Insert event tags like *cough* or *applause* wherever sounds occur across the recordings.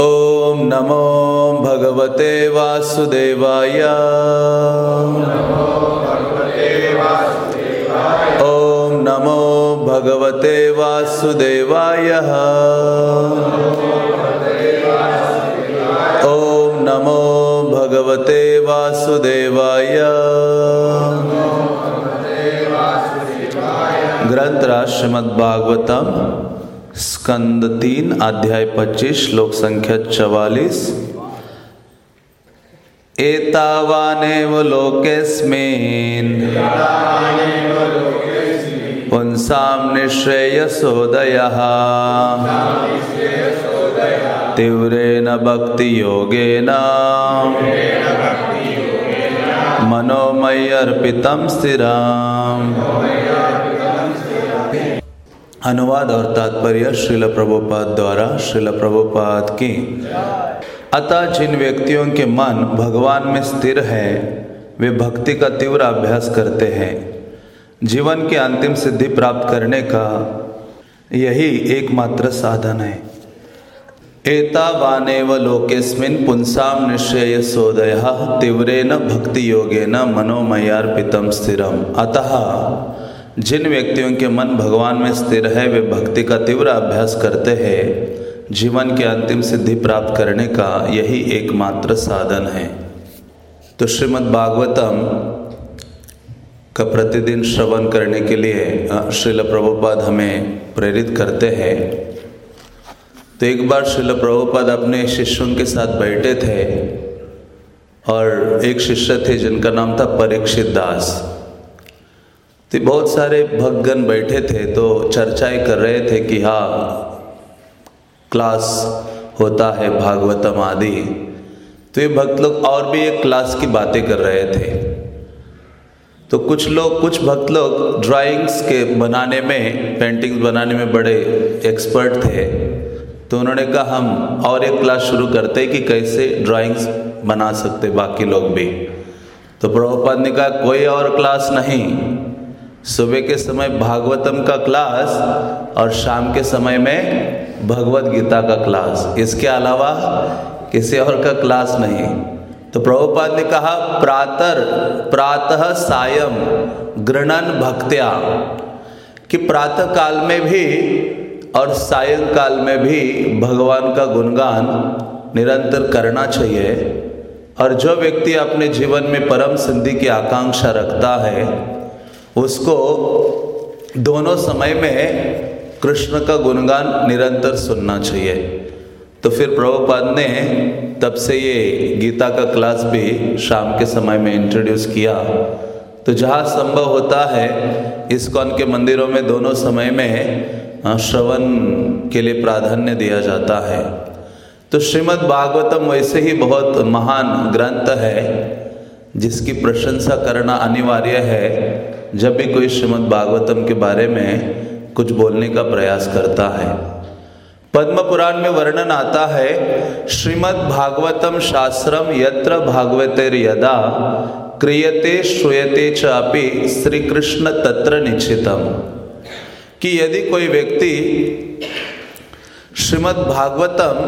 ॐ नमो भगवते वासुदेवाय। ॐ नमो भगवते वासुदेवाय। ॐ नमो भगवते वासुदेवाय। ग्रंथ श्रीमद्भागवतम। स्कंद तीन अध्याय पच्चीस श्लोक संख्या चवालीस। एतावानेव लोकेस्मिन्। पुंसां निःश्रेयसोदयः। तीव्रेण भक्तियोगेन। मनोमय्यर्पितं अनुवाद और तात्पर्य श्रील प्रभुपाद द्वारा श्रील प्रभुपाद की। अतः जिन व्यक्तियों के मन भगवान में स्थिर है, वे भक्ति का तीव्र अभ्यास करते हैं। जीवन की अंतिम सिद्धि प्राप्त करने का यही एकमात्र साधन है। एतावानेव लोकेस्मिन् पुंसाम निश्चय सोदय तीव्रेन भक्ति योगेन मनोमयार्पितम स्थिरम। अतः जिन व्यक्तियों के मन भगवान में स्थिर है, वे भक्ति का तीव्र अभ्यास करते हैं। जीवन की अंतिम सिद्धि प्राप्त करने का यही एकमात्र साधन है। तो श्रीमद् भागवतम का प्रतिदिन श्रवण करने के लिए श्रील प्रभुपाद हमें प्रेरित करते हैं। तो एक बार श्रील प्रभुपाद अपने शिष्यों के साथ बैठे थे और एक शिष्य थे जिनका नाम था परीक्षित दास। तो बहुत सारे भक्तगण बैठे थे तो चर्चाएँ कर रहे थे कि हाँ क्लास होता है भागवतम आदि। तो ये भक्त लोग और भी एक क्लास की बातें कर रहे थे। तो कुछ लोग, कुछ भक्त लोग ड्राइंग्स के बनाने में पेंटिंग्स बनाने में बड़े एक्सपर्ट थे। तो उन्होंने कहा, हम और एक क्लास शुरू करते कि कैसे ड्राइंग्स बना सकते बाकी लोग भी? तो प्रभुपाद ने कहा, कोई और क्लास नहीं। सुबह के समय भागवतम का क्लास और शाम के समय में भगवत गीता का क्लास। इसके अलावा किसी और का क्लास नहीं। तो प्रभुपाद ने कहा, प्रातर, प्रातः सायम गृणन भक्त्या। कि प्रातः काल में भी और सायंकाल में भी भगवान का गुणगान निरंतर करना चाहिए। और जो व्यक्ति अपने जीवन में परम सिद्धि की आकांक्षा रखता है उसको दोनों समय में कृष्ण का गुणगान निरंतर सुनना चाहिए। तो फिर प्रभुपाद ने तब से ये गीता का क्लास भी शाम के समय में इंट्रोड्यूस किया। तो जहाँ संभव होता है, इस्कॉन के मंदिरों में दोनों समय में श्रवण के लिए प्राधान्य दिया जाता है। तो श्रीमद् भागवतम वैसे ही बहुत महान ग्रंथ है, जिसकी प्रशंसा करना अनिवार्य है। जब भी कोई श्रीमद् भागवतम के बारे में कुछ बोलने का प्रयास करता है। पद्म पुराण में वर्णन आता है, श्रीमद् भागवतम शास्त्रम यत्र भागवतेर यदा क्रियते श्रूयते चापि श्री कृष्ण तत्र निश्चितम। कि यदि कोई व्यक्ति श्रीमद् भागवतम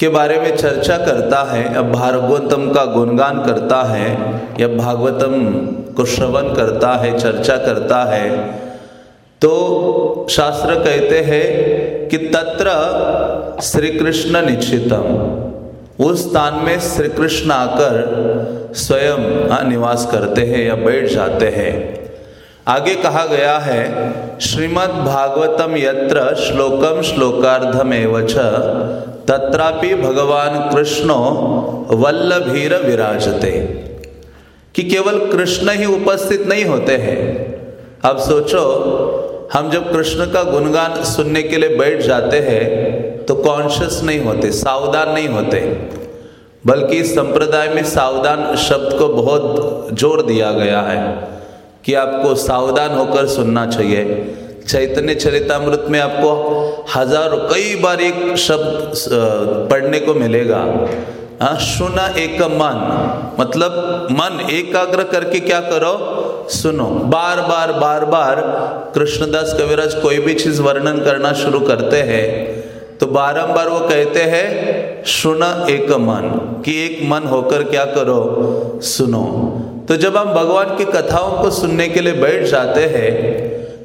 के बारे में चर्चा करता है, या भागवतम का गुणगान करता है, या भागवतम को श्रवण करता है, चर्चा करता है तो शास्त्र कहते हैं कि तत्र श्री कृष्ण निश्चितम। उस स्थान में श्री कृष्ण आकर स्वयं निवास करते हैं या बैठ जाते हैं। आगे कहा गया है श्रीमद् भागवतम यत्र श्लोकम श्लोकार्धम एवच तत्रापि भगवान कृष्णो वल्लभीर विराजते। कि केवल कृष्ण ही उपस्थित नहीं होते हैं। अब सोचो, हम जब कृष्ण का गुणगान सुनने के लिए बैठ जाते हैं तो कॉन्शियस नहीं होते, सावधान नहीं होते। बल्कि संप्रदाय में सावधान शब्द को बहुत ज़ोर दिया गया है कि आपको सावधान होकर सुनना चाहिए। चैतन्य चरितमृत में आपको हज़ारों, कई बार एक शब्द पढ़ने को मिलेगा। सुना एक मन। मतलब मन एकाग्र करके क्या करो? सुनो। बार बार बार बार कृष्णदास कविराज कोई भी चीज़ वर्णन करना शुरू करते हैं तो बारंबार वो कहते हैं, सुना एक मन, कि एक मन होकर क्या करो? सुनो। तो जब हम भगवान की कथाओं को सुनने के लिए बैठ जाते हैं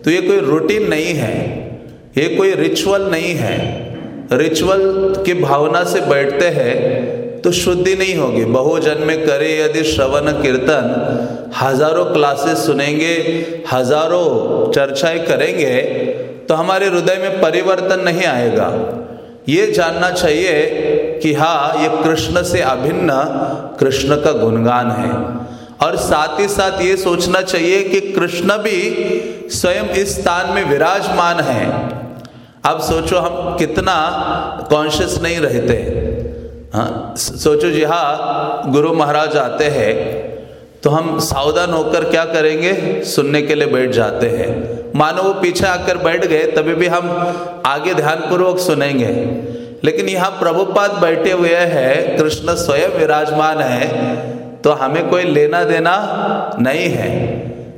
तो ये कोई रूटीन नहीं है, ये कोई रिचुअल नहीं है। रिचुअल की भावना से बैठते हैं तो शुद्धि नहीं होगी। बहुजन में करे यदि श्रवण कीर्तन, हज़ारों क्लासेस सुनेंगे, हज़ारों चर्चाएँ करेंगे तो हमारे हृदय में परिवर्तन नहीं आएगा। ये जानना चाहिए कि हाँ ये कृष्ण से अभिन्न, कृष्ण का गुणगान है। और साथ ही साथ ये सोचना चाहिए कि कृष्ण भी स्वयं इस स्थान में विराजमान है। अब सोचो हम कितना कॉन्शियस नहीं रहते। हाँ सोचो जी हाँ गुरु महाराज आते हैं तो हम सावधान होकर क्या करेंगे? सुनने के लिए बैठ जाते हैं। मानो वो पीछे आकर बैठ गए, तभी भी हम आगे ध्यानपूर्वक सुनेंगे। लेकिन यहाँ प्रभुपाद बैठे हुए हैं, कृष्ण स्वयं विराजमान है तो हमें कोई लेना देना नहीं है।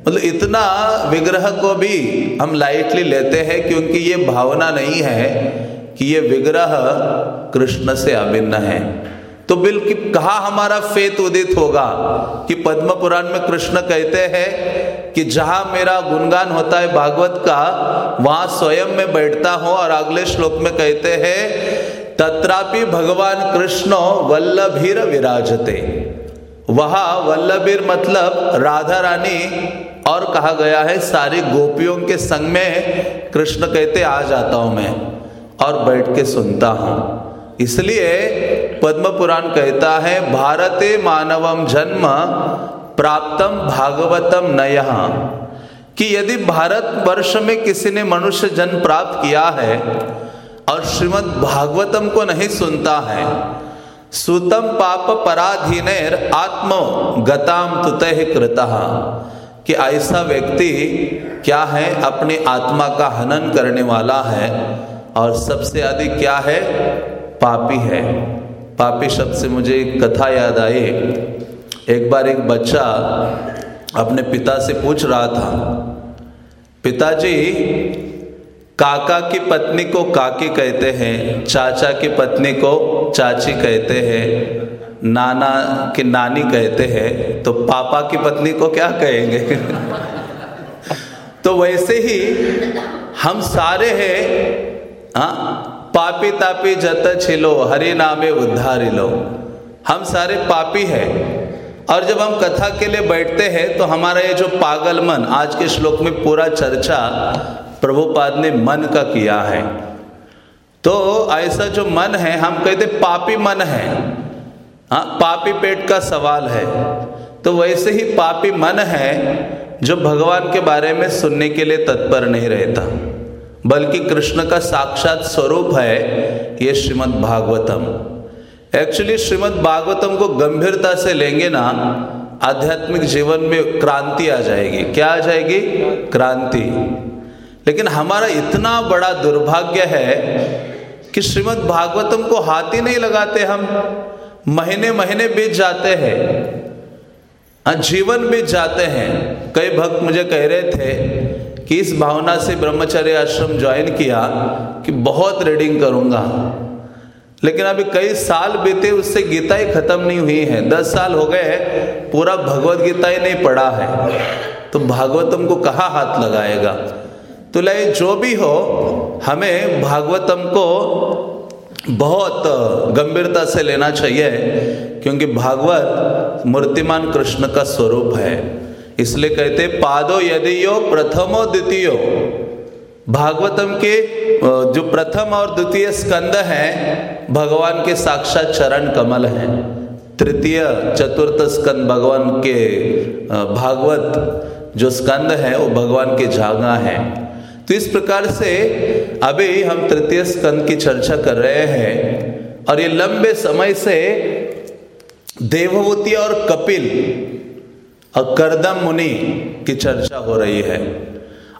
मतलब इतना विग्रह को भी हम लाइटली लेते हैं क्योंकि ये भावना नहीं है कि ये विग्रह कृष्ण से अभिन्न है। तो बिल्कुल कहा हमारा फेत उदित होगा कि पद्म पुराण में कृष्ण कहते हैं कि जहाँ मेरा गुणगान होता है भागवत का, वहाँ स्वयं में बैठता हूँ और अगले श्लोक में कहते हैं, तत्रापि भगवान कृष्ण वल्लभीर विराजते। वहा वल्लभीर मतलब राधा रानी और कहा गया है, सारी गोपियों के संग में कृष्ण कहते, आ जाता हूँ मैं। और बैठ के सुनता हूँ। इसलिए पद्म पुराण कहता है, भारते मानवम जन्म प्राप्तम भागवतम नय। कि यदि भारत वर्ष में किसी ने मनुष्य जन्म प्राप्त किया है और श्रीमद् भागवतम को नहीं सुनता है, सुतम पाप पराधीन आत्म गताम तुतः कृता। कि ऐसा व्यक्ति क्या है, अपनी आत्मा का हनन करने वाला है? और सबसे अधिक क्या है? पापी है। पापी शब्द से मुझे एक कथा याद आई। एक बार एक बच्चा अपने पिता से पूछ रहा था, पिताजी, काका की पत्नी को काकी कहते हैं, चाचा की पत्नी को चाची कहते हैं, नाना की नानी कहते हैं तो पापा की पत्नी को क्या कहेंगे? *laughs* तो वैसे ही हम सारे हैं हाँ? पापी तापी जत छिलो, हरि नामे उद्धारी लो हम सारे पापी हैं। और जब हम कथा के लिए बैठते हैं तो हमारा ये जो पागल मन, आज के श्लोक में पूरा चर्चा प्रभुपाद ने मन का किया है। तो ऐसा जो मन है, हम कहते पापी मन है। हाँ पापी पेट का सवाल है। तो वैसे ही पापी मन है, जो भगवान के बारे में सुनने के लिए तत्पर नहीं रहता। बल्कि कृष्ण का साक्षात स्वरूप है ये श्रीमद् भागवतम एक्चुअली श्रीमद् भागवतम को गंभीरता से लेंगे ना आध्यात्मिक जीवन में क्रांति आ जाएगी। क्या आ जाएगी? क्रांति। लेकिन हमारा इतना बड़ा दुर्भाग्य है कि श्रीमद् भागवतम को हाथ ही नहीं लगाते हम। महीने महीने बीत जाते हैं। हाँ, जीवन बीत जाते हैं। कई भक्त मुझे कह रहे थे कि इस भावना से ब्रह्मचर्य आश्रम ज्वाइन किया कि बहुत रीडिंग करूँगा। लेकिन अभी कई साल बीते, उससे गीता ही खत्म नहीं हुई है। दस साल हो गए पूरा भगवत गीता ही नहीं पढ़ा है। तो भागवतम को कहा हाथ लगाएगा? तो ले, जो भी हो, हमें भागवतम को बहुत गंभीरता से लेना चाहिए, क्योंकि भागवत मूर्तिमान कृष्ण का स्वरूप है। इसलिए कहते पादो यदि यो प्रथमो द्वितीय। भागवतम के जो प्रथम और द्वितीय स्कंद है, भगवान के साक्षात चरण कमल हैं। तृतीय, चतुर्थ स्कंद भगवान के भागवत जो स्कंद है, वो भगवान के जागा है। तो इस प्रकार से अभी हम तृतीय स्कंद की चर्चा कर रहे हैं और ये लंबे समय से देवभूति और कपिल करदम मुनि की चर्चा हो रही है।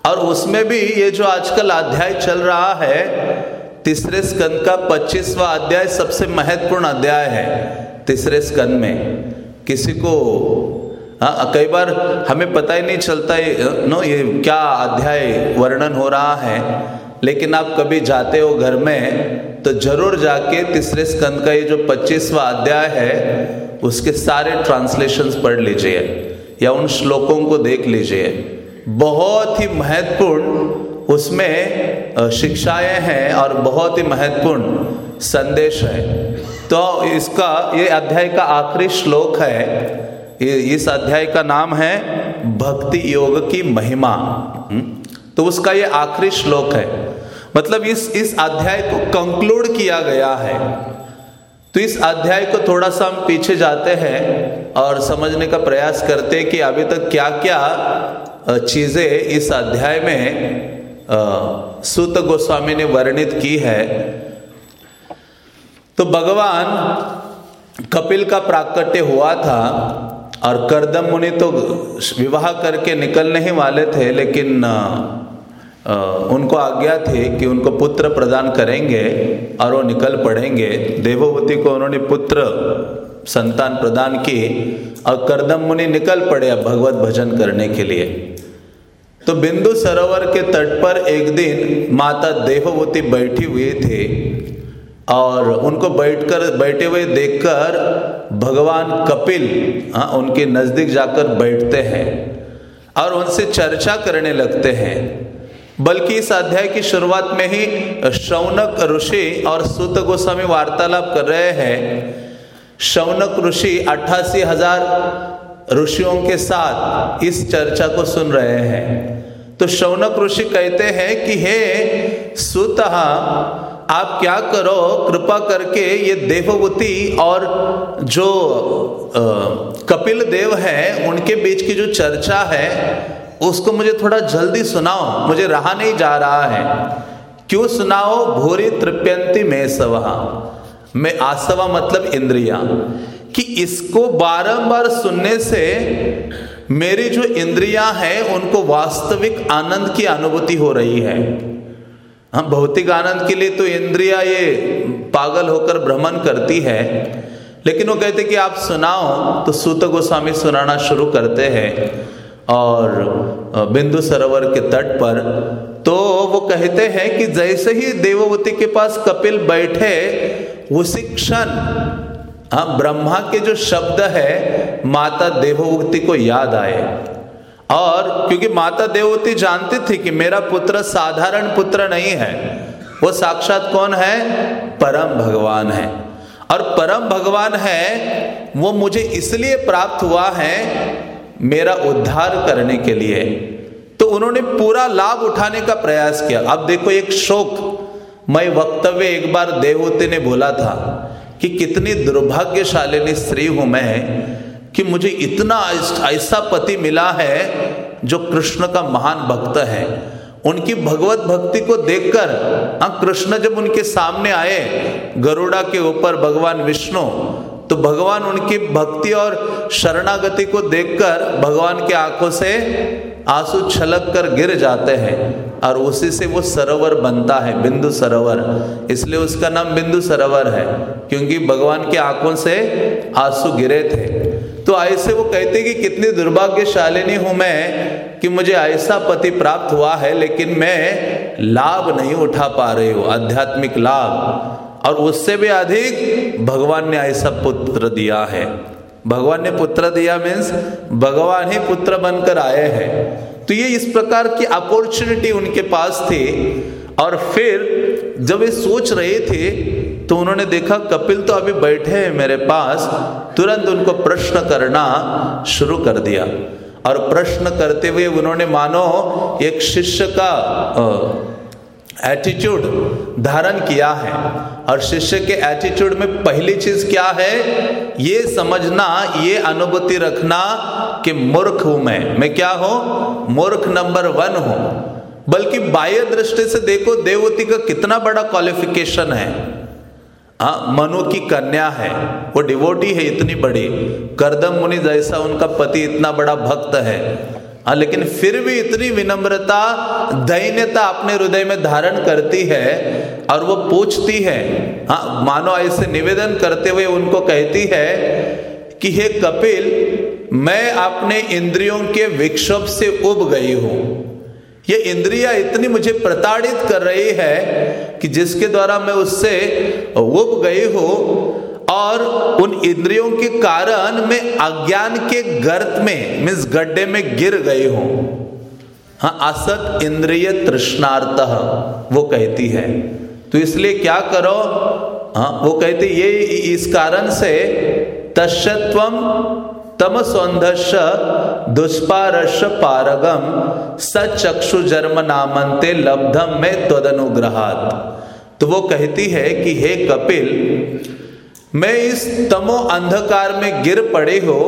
और उसमें भी ये जो आजकल अध्याय चल रहा है, तीसरे स्कंद का पच्चीसवा अध्याय सबसे महत्वपूर्ण अध्याय है तीसरे स्कंद में। किसी को हाँ कई बार हमें पता ही नहीं चलता है नो, ये क्या अध्याय वर्णन हो रहा है। लेकिन आप कभी जाते हो घर में तो ज़रूर जाके तीसरे स्कंद का ये जो पच्चीसवा अध्याय है, उसके सारे ट्रांसलेशंस पढ़ लीजिए। या उन श्लोकों को देख लीजिए। बहुत ही महत्वपूर्ण उसमें शिक्षाएँ हैं और बहुत ही महत्वपूर्ण संदेश है। तो इसका, ये अध्याय का आखिरी श्लोक है। इस अध्याय का नाम है भक्ति योग की महिमा। हम्म? तो उसका ये आखिरी श्लोक है। मतलब इस इस अध्याय को कंक्लूड किया गया है। तो इस अध्याय को थोड़ा सा हम पीछे जाते हैं और समझने का प्रयास करते हैं कि अभी तक क्या क्या चीज़ें इस अध्याय में सूत गोस्वामी ने वर्णित की है। तो भगवान कपिल का प्राकट्य हुआ था और करदम मुनि तो विवाह करके निकलने ही वाले थे, लेकिन उनको आज्ञा थी कि उनको पुत्र प्रदान करेंगे और वो निकल पड़ेंगे। देवोवती को उन्होंने पुत्र संतान प्रदान की और करदम मुनि निकल पड़े अब भगवत भजन करने के लिए। तो बिंदु सरोवर के तट पर एक दिन माता देववती बैठी हुई थी और उनको बैठकर, बैठे हुए देखकर भगवान कपिल हाँ उनके नज़दीक जाकर बैठते हैं और उनसे चर्चा करने लगते हैं। बल्कि इस अध्याय की शुरुआत में ही शौनक ऋषि और सुत गोस्वामी वार्तालाप कर रहे हैं। शौनक ऋषि अट्ठासी हज़ार ऋषियों के साथ इस चर्चा को सुन रहे हैं। तो शौनक ऋषि कहते हैं कि, हे सुत, आप क्या करो? कृपा करके ये देवभूति और जो कपिल देव है, उनके बीच की जो चर्चा है उसको मुझे थोड़ा जल्दी सुनाओ, मुझे रहा नहीं जा रहा है। क्यों सुनाओ? भूरी तृप्यंती में सवा में आसवा मतलब इंद्रिया। कि इसको बारंबार सुनने से मेरी जो इंद्रियाँ हैं, उनको वास्तविक आनंद की अनुभूति हो रही है। हम भौतिक आनंद के लिए तो इंद्रिया ये पागल होकर भ्रमण करती है। लेकिन वो कहते कि आप सुनाओ तो सूत गोस्वामी सुनाना शुरू करते हैं। और बिंदु सरोवर के तट पर। तो वो कहते हैं कि जैसे ही देववती के पास कपिल बैठे उसी क्षण हाँ ब्रह्मा के जो शब्द है, माता देववती को याद आए। और क्योंकि माता देववती जानती थी कि मेरा पुत्र साधारण पुत्र नहीं है, वो साक्षात कौन है? परम भगवान है। और परम भगवान है, वो मुझे इसलिए प्राप्त हुआ है मेरा उद्धार करने के लिए तो उन्होंने पूरा लाभ उठाने का प्रयास किया। अब देखो एक शोक। मैं वक्तव्य एक बार देवते ने बोला था कि कितनी दुर्भाग्यशालिनी स्त्री हूँ मैं कि मुझे इतना ऐसा पति मिला है जो कृष्ण का महान भक्त है। उनकी भगवत भक्ति को देखकर हाँ कृष्ण जब उनके सामने आए, गरुड़ा के ऊपर भगवान विष्णु तो भगवान उनकी भक्ति और शरणागति को देखकर भगवान के आँखों से आँसू छलक कर गिर जाते हैं और उसी से वो सरोवर बनता है, बिंदु सरोवर। इसलिए उसका नाम बिंदु सरोवर है, क्योंकि भगवान के आँखों से आँसू गिरे थे। तो ऐसे वो कहते कि कितनी दुर्भाग्यशालिनी हूँ मैं कि मुझे ऐसा पति प्राप्त हुआ है, लेकिन मैं लाभ नहीं उठा पा रही हूँ, आध्यात्मिक लाभ। और उससे भी अधिक भगवान ने ऐसा पुत्र दिया है। भगवान ने पुत्र दिया मीन्स भगवान ही पुत्र बनकर आए हैं। तो ये इस प्रकार की अपॉर्चुनिटी उनके पास थी। और फिर जब वे सोच रहे थे तो उन्होंने देखा, कपिल तो अभी बैठे हैं मेरे पास, तुरंत उनको प्रश्न करना शुरू कर दिया। और प्रश्न करते हुए उन्होंने मानो, एक शिष्य का एटीट्यूड धारण किया है। और शिष्य के एटीट्यूड में पहली चीज़ क्या है? ये समझना, ये अनुभूति रखना कि मूर्ख हूँ मैं। मैं क्या हूँ? मूर्ख नंबर वन हूँ। बल्कि बाह्य दृष्टि से देखो, देवती का कितना बड़ा क्वालिफिकेशन है। हाँ मनु की कन्या है। वो डिवोटी है इतनी बड़ी। करदम मुनि जैसा उनका पति इतना बड़ा भक्त है। हाँ लेकिन फिर भी इतनी विनम्रता दैन्यता अपने हृदय में धारण करती है और वो पूछती है हाँ मानो ऐसे निवेदन करते हुए उनको कहती है कि, हे कपिल, मैं अपने इंद्रियों के विक्षोभ से उब गई हूँ। ये इंद्रिया इतनी मुझे प्रताड़ित कर रही है कि जिसके द्वारा मैं उससे उब गई हूँ और उन इंद्रियों के कारण मैं अज्ञान के गर्त में मीन्स गड्ढे में गिर गई हूँ। हाँ असत इंद्रिय तृष्णार्थ वो कहती है। तो इसलिए क्या करो? हाँ वो कहती ये इस कारण से तस्व तम सौंदर्श दुष्पारश पारगम सचक्षु जन्म नामंते लब्धम में तदनुग्रहात तो वो कहती है कि हे कपिल मैं इस तमो अंधकार में गिर पड़े हो,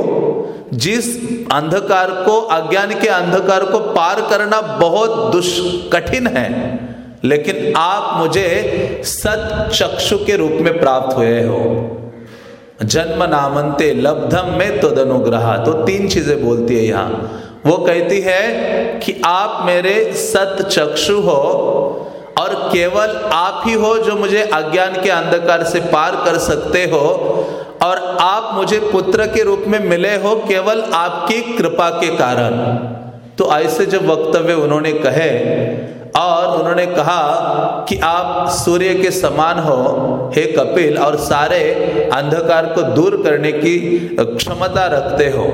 जिस अंधकार को, अज्ञान के अंधकार को पार करना बहुत दुष्कठिन है, लेकिन आप मुझे सत चक्षु के रूप में प्राप्त हुए हो। जन्म नामंते लब्धम में तो अनुग्रह तो तीन चीज़ें बोलती है यहाँ। वो कहती है कि आप मेरे सत चक्षु हो और केवल आप ही हो जो मुझे अज्ञान के अंधकार से पार कर सकते हो, और आप मुझे पुत्र के रूप में मिले हो केवल आपकी कृपा के कारण। तो ऐसे जब वक्तव्य उन्होंने कहे, और उन्होंने कहा कि आप सूर्य के समान हो, हे कपिल, और सारे अंधकार को दूर करने की क्षमता रखते हो।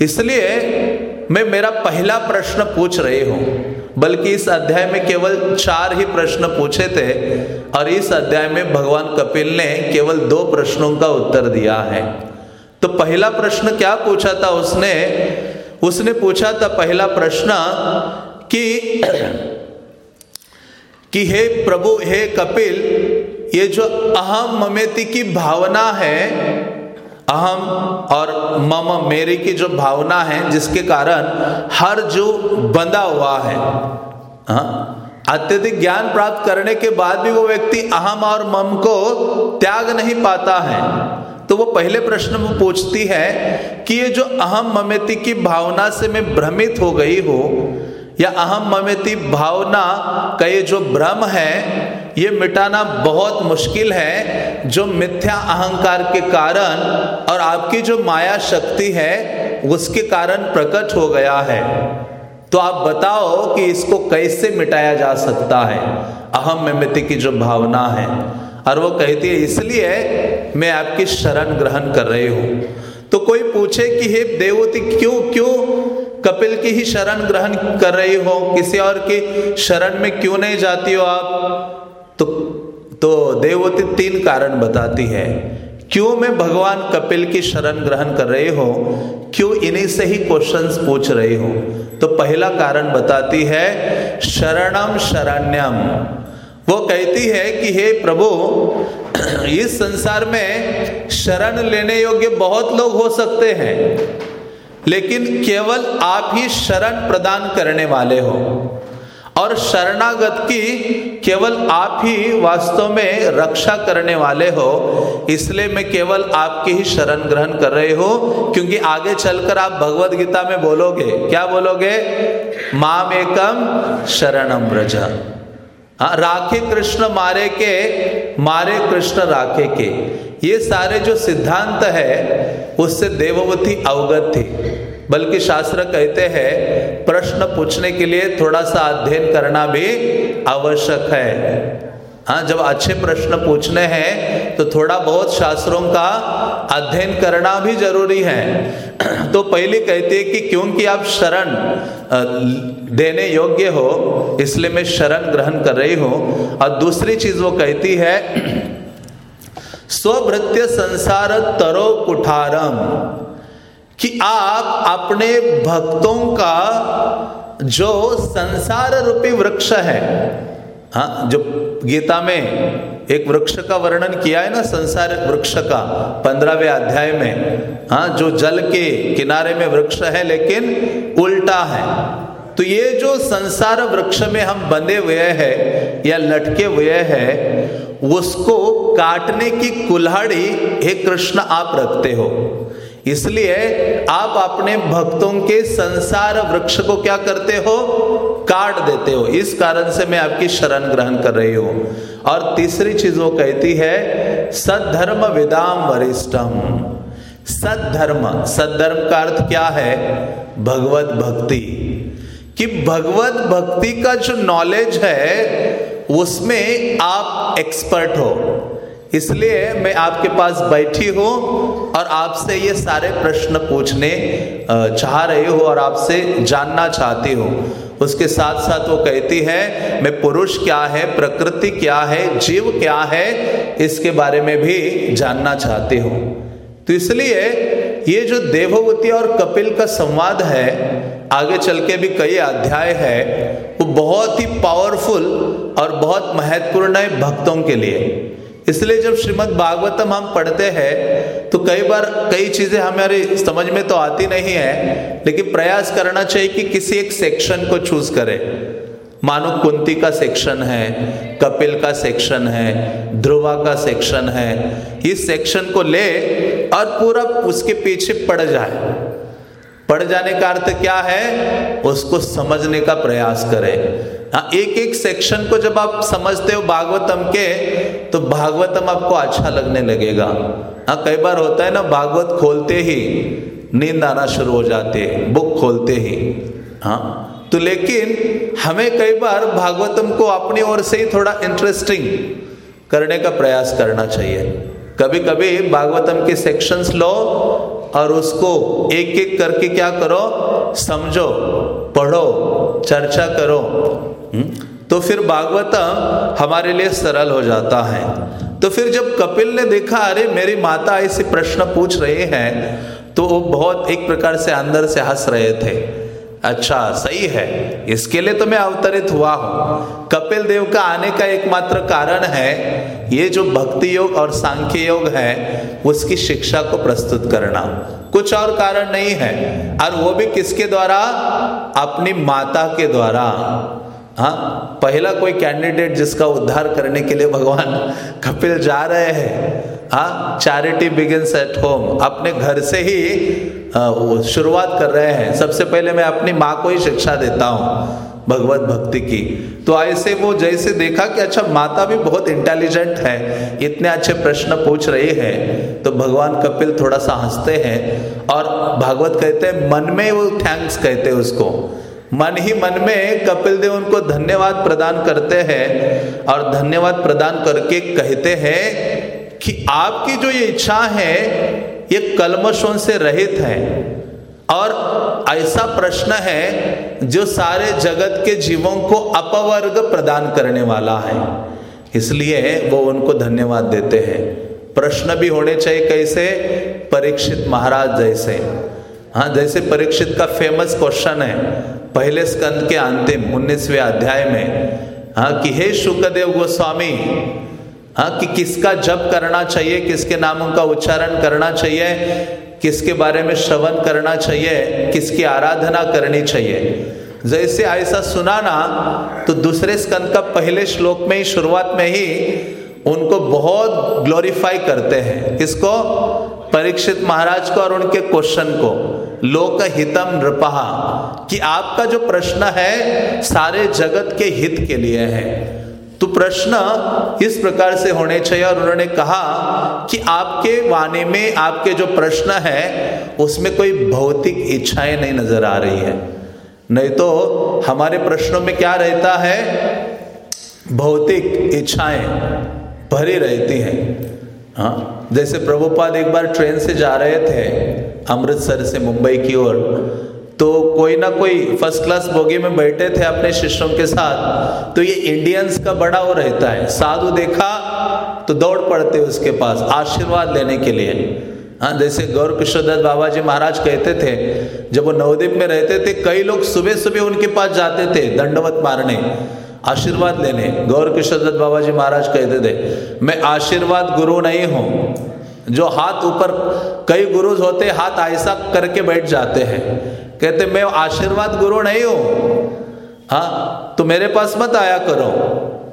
इसलिए मैं मेरा पहला प्रश्न पूछ रही हूँ। बल्कि इस अध्याय में केवल चार ही प्रश्न पूछे थे और इस अध्याय में भगवान कपिल ने केवल दो प्रश्नों का उत्तर दिया है। तो पहला प्रश्न क्या पूछा था उसने? उसने पूछा था पहला प्रश्न कि *clears throat* कि हे प्रभु, हे कपिल, ये जो अहम ममेती की भावना है अहम और मम मेरी की जो भावना है, जिसके कारण हर जो बंधा हुआ है हाँ? अत्यधिक ज्ञान प्राप्त करने के बाद भी वो व्यक्ति अहम और मम को त्याग नहीं पाता है तो वो पहले प्रश्न में पूछती है कि ये जो अहम ममेती की भावना से मैं भ्रमित हो गई हूँ, या अहम ममेती भावना का ये जो भ्रम है ये मिटाना बहुत मुश्किल है, जो मिथ्या अहंकार के कारण और आपकी जो माया शक्ति है, उसके कारण प्रकट हो गया है। तो आप बताओ कि इसको कैसे मिटाया जा सकता है? अहम ममिति की जो भावना है। और वो कहती है, इसलिए मैं आपकी शरण ग्रहण कर रही हूँ। तो कोई पूछे कि, हे देवती, क्यों क्यों कपिल की ही शरण ग्रहण कर रही हो? किसी और की शरण में क्यों नहीं जाती हो आप? तो तो देवती तीन कारण बताती है। क्यों मैं भगवान कपिल की शरण ग्रहण कर रही हो? क्यों इन्हीं से ही क्वेश्चंस पूछ रही हो? तो पहला कारण बताती है, शरणम शरण्यम। वो कहती है कि हे प्रभु, *clears throat* इस संसार में शरण लेने योग्य बहुत लोग हो सकते हैं, लेकिन केवल आप ही शरण प्रदान करने वाले हो। और शरणागत की केवल आप ही वास्तव में रक्षा करने वाले हो, इसलिए मैं केवल आपकी ही शरण ग्रहण कर रहे हो, क्योंकि आगे चलकर आप भगवत गीता में बोलोगे। क्या बोलोगे? माम एकम शरणम रजा हाँ राखे कृष्ण मारे के, मारे कृष्ण राखे के। ये सारे जो सिद्धांत है, उससे देववती अवगत थी। बल्कि शास्त्र कहते हैं, प्रश्न पूछने के लिए थोड़ा सा अध्ययन करना भी आवश्यक है। हाँ जब अच्छे प्रश्न पूछने हैं तो थोड़ा बहुत शास्त्रों का अध्ययन करना भी ज़रूरी है। *clears throat* तो पहले कहती है कि क्योंकि आप शरण देने योग्य हो, इसलिए मैं शरण ग्रहण कर रही हूँ। और दूसरी चीज़ वो कहती है, *clears throat* स्वभृत्य संसार तरो कुठारम कि आप अपने भक्तों का जो संसार रूपी वृक्ष है हाँ जो गीता में एक वृक्ष का वर्णन किया है ना, संसार वृक्ष का, पंद्रहवें अध्याय में हाँ जो जल के किनारे में वृक्ष है, लेकिन उल्टा है। तो ये जो संसार वृक्ष में हम बंधे हुए हैं या लटके हुए हैं, उसको काटने की कुल्हाड़ी, हे कृष्ण, आप रखते हो। इसलिए आप अपने भक्तों के संसार वृक्ष को क्या करते हो? काट देते हो। इस कारण से मैं आपकी शरण ग्रहण कर रही हूँ। और तीसरी चीज़ वो कहती है, सद्धर्म विदाम वरिष्ठम। सद्धर्म सद्धर्म का अर्थ क्या है? भगवत भक्ति। कि भगवत भक्ति का जो नॉलेज है, उसमें आप एक्सपर्ट हो। इसलिए मैं आपके पास बैठी हूँ और आपसे ये सारे प्रश्न पूछने चाह रही हूँ और आपसे जानना चाहती हूँ। उसके साथ साथ वो कहती है, मैं पुरुष क्या है, प्रकृति क्या है, जीव क्या है, इसके बारे में भी जानना चाहती हूँ। तो इसलिए ये जो देववती और कपिल का संवाद है, आगे चल के भी कई अध्याय है, वो बहुत ही पावरफुल और बहुत महत्वपूर्ण है भक्तों के लिए। इसलिए जब श्रीमद् भागवतम हम पढ़ते हैं तो कई बार कई चीज़ें हमारी समझ में तो आती नहीं है, लेकिन प्रयास करना चाहिए कि किसी एक सेक्शन को चूज़ करें। मानो कुंती का सेक्शन है, कपिल का सेक्शन है, ध्रुवा का सेक्शन है इस सेक्शन को ले और पूरा उसके पीछे पड़ जाए। पड़ जाने का अर्थ क्या है? उसको समझने का प्रयास करें। हाँ एक एक सेक्शन को जब आप समझते हो भागवतम के तो भागवतम आपको अच्छा लगने लगेगा हाँ कई बार होता है ना, भागवत खोलते ही नींद आना शुरू हो जाती है, बुक खोलते ही हाँ तो लेकिन हमें कई बार भागवतम को अपनी ओर से ही थोड़ा इंटरेस्टिंग करने का प्रयास करना चाहिए कभी कभी भागवतम के सेक्शंस लो और उसको एक एक करके क्या करो, समझो, पढ़ो, चर्चा करो? तो फिर भागवतम हमारे लिए सरल हो जाता है। तो फिर जब कपिल ने देखा, अरे, मेरी माता ऐसे प्रश्न पूछ रहे हैं तो वो बहुत एक प्रकार से अंदर से हंस रहे थे। अच्छा सही है। इसके लिए तो मैं अवतरित हुआ हूँ। कपिल देव का आने का एकमात्र कारण है, ये जो भक्ति योग और सांख्य योग है, उसकी शिक्षा को प्रस्तुत करना। कुछ और कारण नहीं है। और वो भी किसके द्वारा? अपनी माता के द्वारा। हाँ पहला कोई कैंडिडेट जिसका उद्धार करने के लिए भगवान कपिल जा रहे हैं हाँ चैरिटी बिगिंस एट होम अपने घर से ही शुरुआत कर रहे हैं। सबसे पहले मैं अपनी माँ को ही शिक्षा देता हूँ, भगवत भक्ति की। तो ऐसे वो जैसे देखा कि अच्छा माता भी बहुत इंटेलिजेंट है, इतने अच्छे प्रश्न पूछ रही है तो भगवान कपिल थोड़ा सा हँसते हैं और भागवत कहते हैं, मन में वो थैंक्स कहते हैं उसको। मन ही मन में कपिल देव उनको धन्यवाद प्रदान करते हैं और धन्यवाद प्रदान करके कहते हैं कि आपकी जो ये इच्छा है, ये कलमशों से रहित है। और ऐसा प्रश्न है जो सारे जगत के जीवों को अपवर्ग प्रदान करने वाला है। इसलिए वो उनको धन्यवाद देते हैं। प्रश्न भी होने चाहिए कैसे? परीक्षित महाराज जैसे। हाँ जैसे परीक्षित का फ़ेमस क्वेश्चन है। पहले स्कंद के अंतिम, उन्नीसवें अध्याय में हाँ कि हे शुक्रदेव गोस्वामी हाँ कि किसका जप करना चाहिए, किसके नामों का उच्चारण करना चाहिए, किसके बारे में श्रवण करना चाहिए, किसकी आराधना करनी चाहिए। जैसे ऐसा सुना ना तो दूसरे स्कंद का पहले श्लोक में ही, शुरुआत में ही, उनको बहुत ग्लोरीफाई करते हैं। इसको परीक्षित महाराज को और उनके क्वेश्चन को। लोक हितम नृपहा कि आपका जो प्रश्न है, सारे जगत के हित के लिए है। तो प्रश्न इस प्रकार से होने चाहिए, और उन्होंने कहा कि आपके वाणी में आपके जो प्रश्न है, उसमें कोई भौतिक इच्छाएँ नहीं नज़र आ रही है। नहीं तो हमारे प्रश्नों में क्या रहता है? भौतिक इच्छाएँ भरी रहती हैं। हाँ जैसे प्रभुपाद एक बार ट्रेन से जा रहे थे अमृतसर से मुंबई की ओर। तो कोई ना कोई फ़र्स्ट क्लास बोगी में बैठे थे अपने शिष्यों के साथ। तो ये इंडियंस का बड़ा वो रहता है। साधु देखा तो दौड़ पड़ते उसके पास आशीर्वाद लेने के लिए। हाँ जैसे गौर किशोरदत्त बाबा जी महाराज कहते थे, जब वो नवद्वीप में रहते थे, कई लोग सुबह सुबह उनके पास जाते थे दंडवत मारने, आशीर्वाद लेने। गौर किशोर दत्त बाबा जी महाराज कहते थे, मैं आशीर्वाद गुरु नहीं हूँ। जो हाथ ऊपर कई गुरुज होते, हाथ ऐसा करके बैठ जाते हैं। कहते, मैं आशीर्वाद गुरु नहीं हूँ। हाँ तो मेरे पास मत आया करो।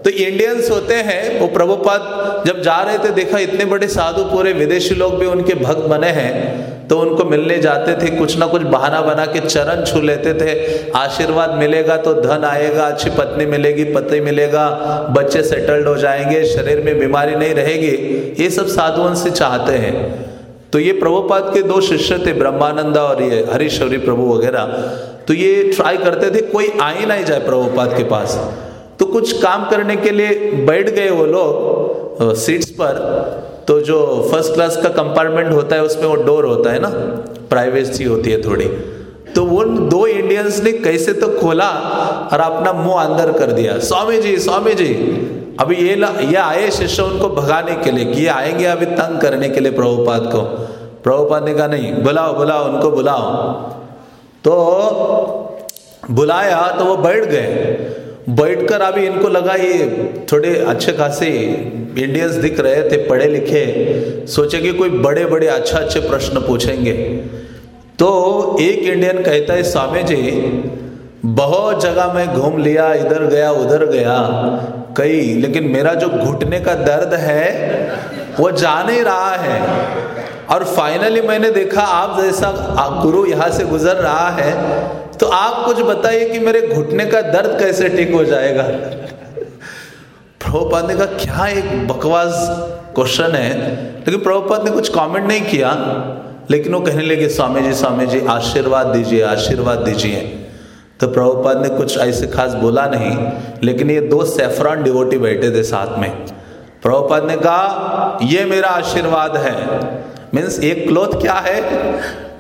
तो इंडियंस होते हैं, वो प्रभुपाद जब जा रहे थे, देखा इतने बड़े साधु, पूरे विदेशी लोग भी उनके भक्त बने हैं। तो उनको मिलने जाते थे, कुछ ना कुछ बहाना बना के चरण छू लेते थे। आशीर्वाद मिलेगा तो धन आएगा, अच्छी पत्नी मिलेगी, पति मिलेगा, बच्चे सेटल्ड हो जाएँगे, शरीर में बीमारी नहीं रहेगी। ये सब साधुओं से चाहते हैं। तो ये प्रभुपाद के दो शिष्य थे, ब्रह्मानंदा और ये हरीश्वरी प्रभु वगैरह। तो ये ट्राई करते थे, कोई आ ही नहीं जाए प्रभुपाद के पास। तो कुछ काम करने के लिए बैठ गए वो लोग सीट्स पर। तो जो फ़र्स्ट क्लास का कंपार्टमेंट होता है, उसमें वो डोर होता है ना? प्राइवेसी होती है थोड़ी। तो वो दो इंडियंस ने कैसे तो खोला और अपना मुँह अंदर कर दिया। स्वामी जी स्वामी जी अभी ये ये आए शिष्य उनको भगाने के लिए, कि ये आएँगे अभी तंग करने के लिए प्रभुपाद को। प्रभुपाद ने कहा, नहीं, बुलाओ बुलाओ, उनको बुलाओ। तो बुलाया तो वो बैठ गए। बैठकर अभी इनको लगा ये थोड़े अच्छे खासे इंडियंस दिख रहे थे, पढ़े लिखे सोचे कि कोई बड़े बड़े अच्छा अच्छे प्रश्न पूछेंगे। तो एक इंडियन कहता है, स्वामी जी, बहुत जगह मैं घूम लिया, इधर गया, उधर गया, कई, लेकिन मेरा जो घुटने का दर्द है, वो जा नहीं रहा है। और फाइनली मैंने देखा, आप जैसा गुरु यहाँ से गुजर रहा है तो आप कुछ बताइए कि मेरे घुटने का दर्द कैसे ठीक हो जाएगा? *laughs* प्रभुपाद ने कहा, क्या एक बकवास क्वेश्चन है? लेकिन प्रभुपाद ने कुछ कमेंट नहीं किया, लेकिन वो कहने लगे स्वामी जी स्वामी जी आशीर्वाद दीजिए आशीर्वाद दीजिए। तो प्रभुपाद ने कुछ ऐसे खास बोला नहीं, लेकिन ये दो सेफरान डिवोटी बैठे थे साथ में। प्रभुपाद ने कहा, ये मेरा आशीर्वाद है। मीन्स एक क्लोथ क्या है?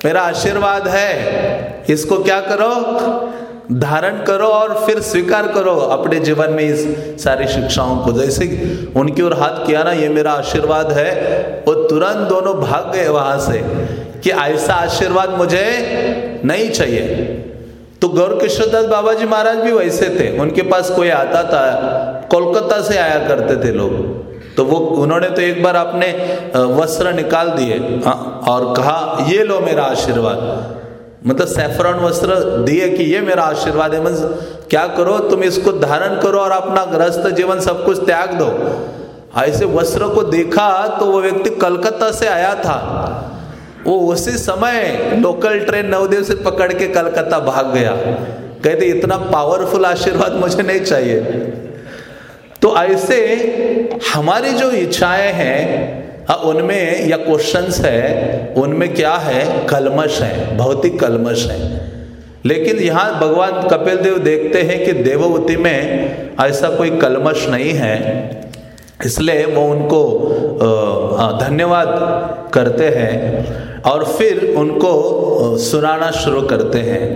मेरा आशीर्वाद है। इसको क्या करो? धारण करो और फिर स्वीकार करो अपने जीवन में इस सारी शिक्षाओं को। जैसे उनकी ओर हाथ किया ना, ये मेरा आशीर्वाद है। वो तुरंत दोनों भाग गए वहाँ से कि ऐसा आशीर्वाद मुझे नहीं चाहिए। तो गौर किशोरदास बाबा जी महाराज भी वैसे थे। उनके पास कोई आता था, कोलकाता से आया करते थे लोग। तो वो उन्होंने तो एक बार अपने वस्त्र निकाल दिए हाँ, और कहा ये लो मेरा आशीर्वाद। मतलब सैफरन वस्त्र दिए कि ये मेरा आशीर्वाद है। मतलब क्या करो? तुम इसको धारण करो और अपना ग्रस्त जीवन सब कुछ त्याग दो। ऐसे वस्त्र को देखा तो वो व्यक्ति कलकत्ता से आया था। वो उसी समय लोकल ट्रेन नवदेव से पकड़ के कलकत्ता भाग गया। कहते इतना पावरफुल आशीर्वाद मुझे नहीं चाहिए। तो ऐसे हमारी जो इच्छाएँ हैं उनमें या क्वेश्चंस है, उनमें क्या है? कलमश है, भौतिक कलमश है। लेकिन यहाँ भगवान कपिल देव देखते हैं कि देववती में ऐसा कोई कलमश नहीं है। इसलिए वो उनको धन्यवाद करते हैं और फिर उनको सुनाना शुरू करते हैं।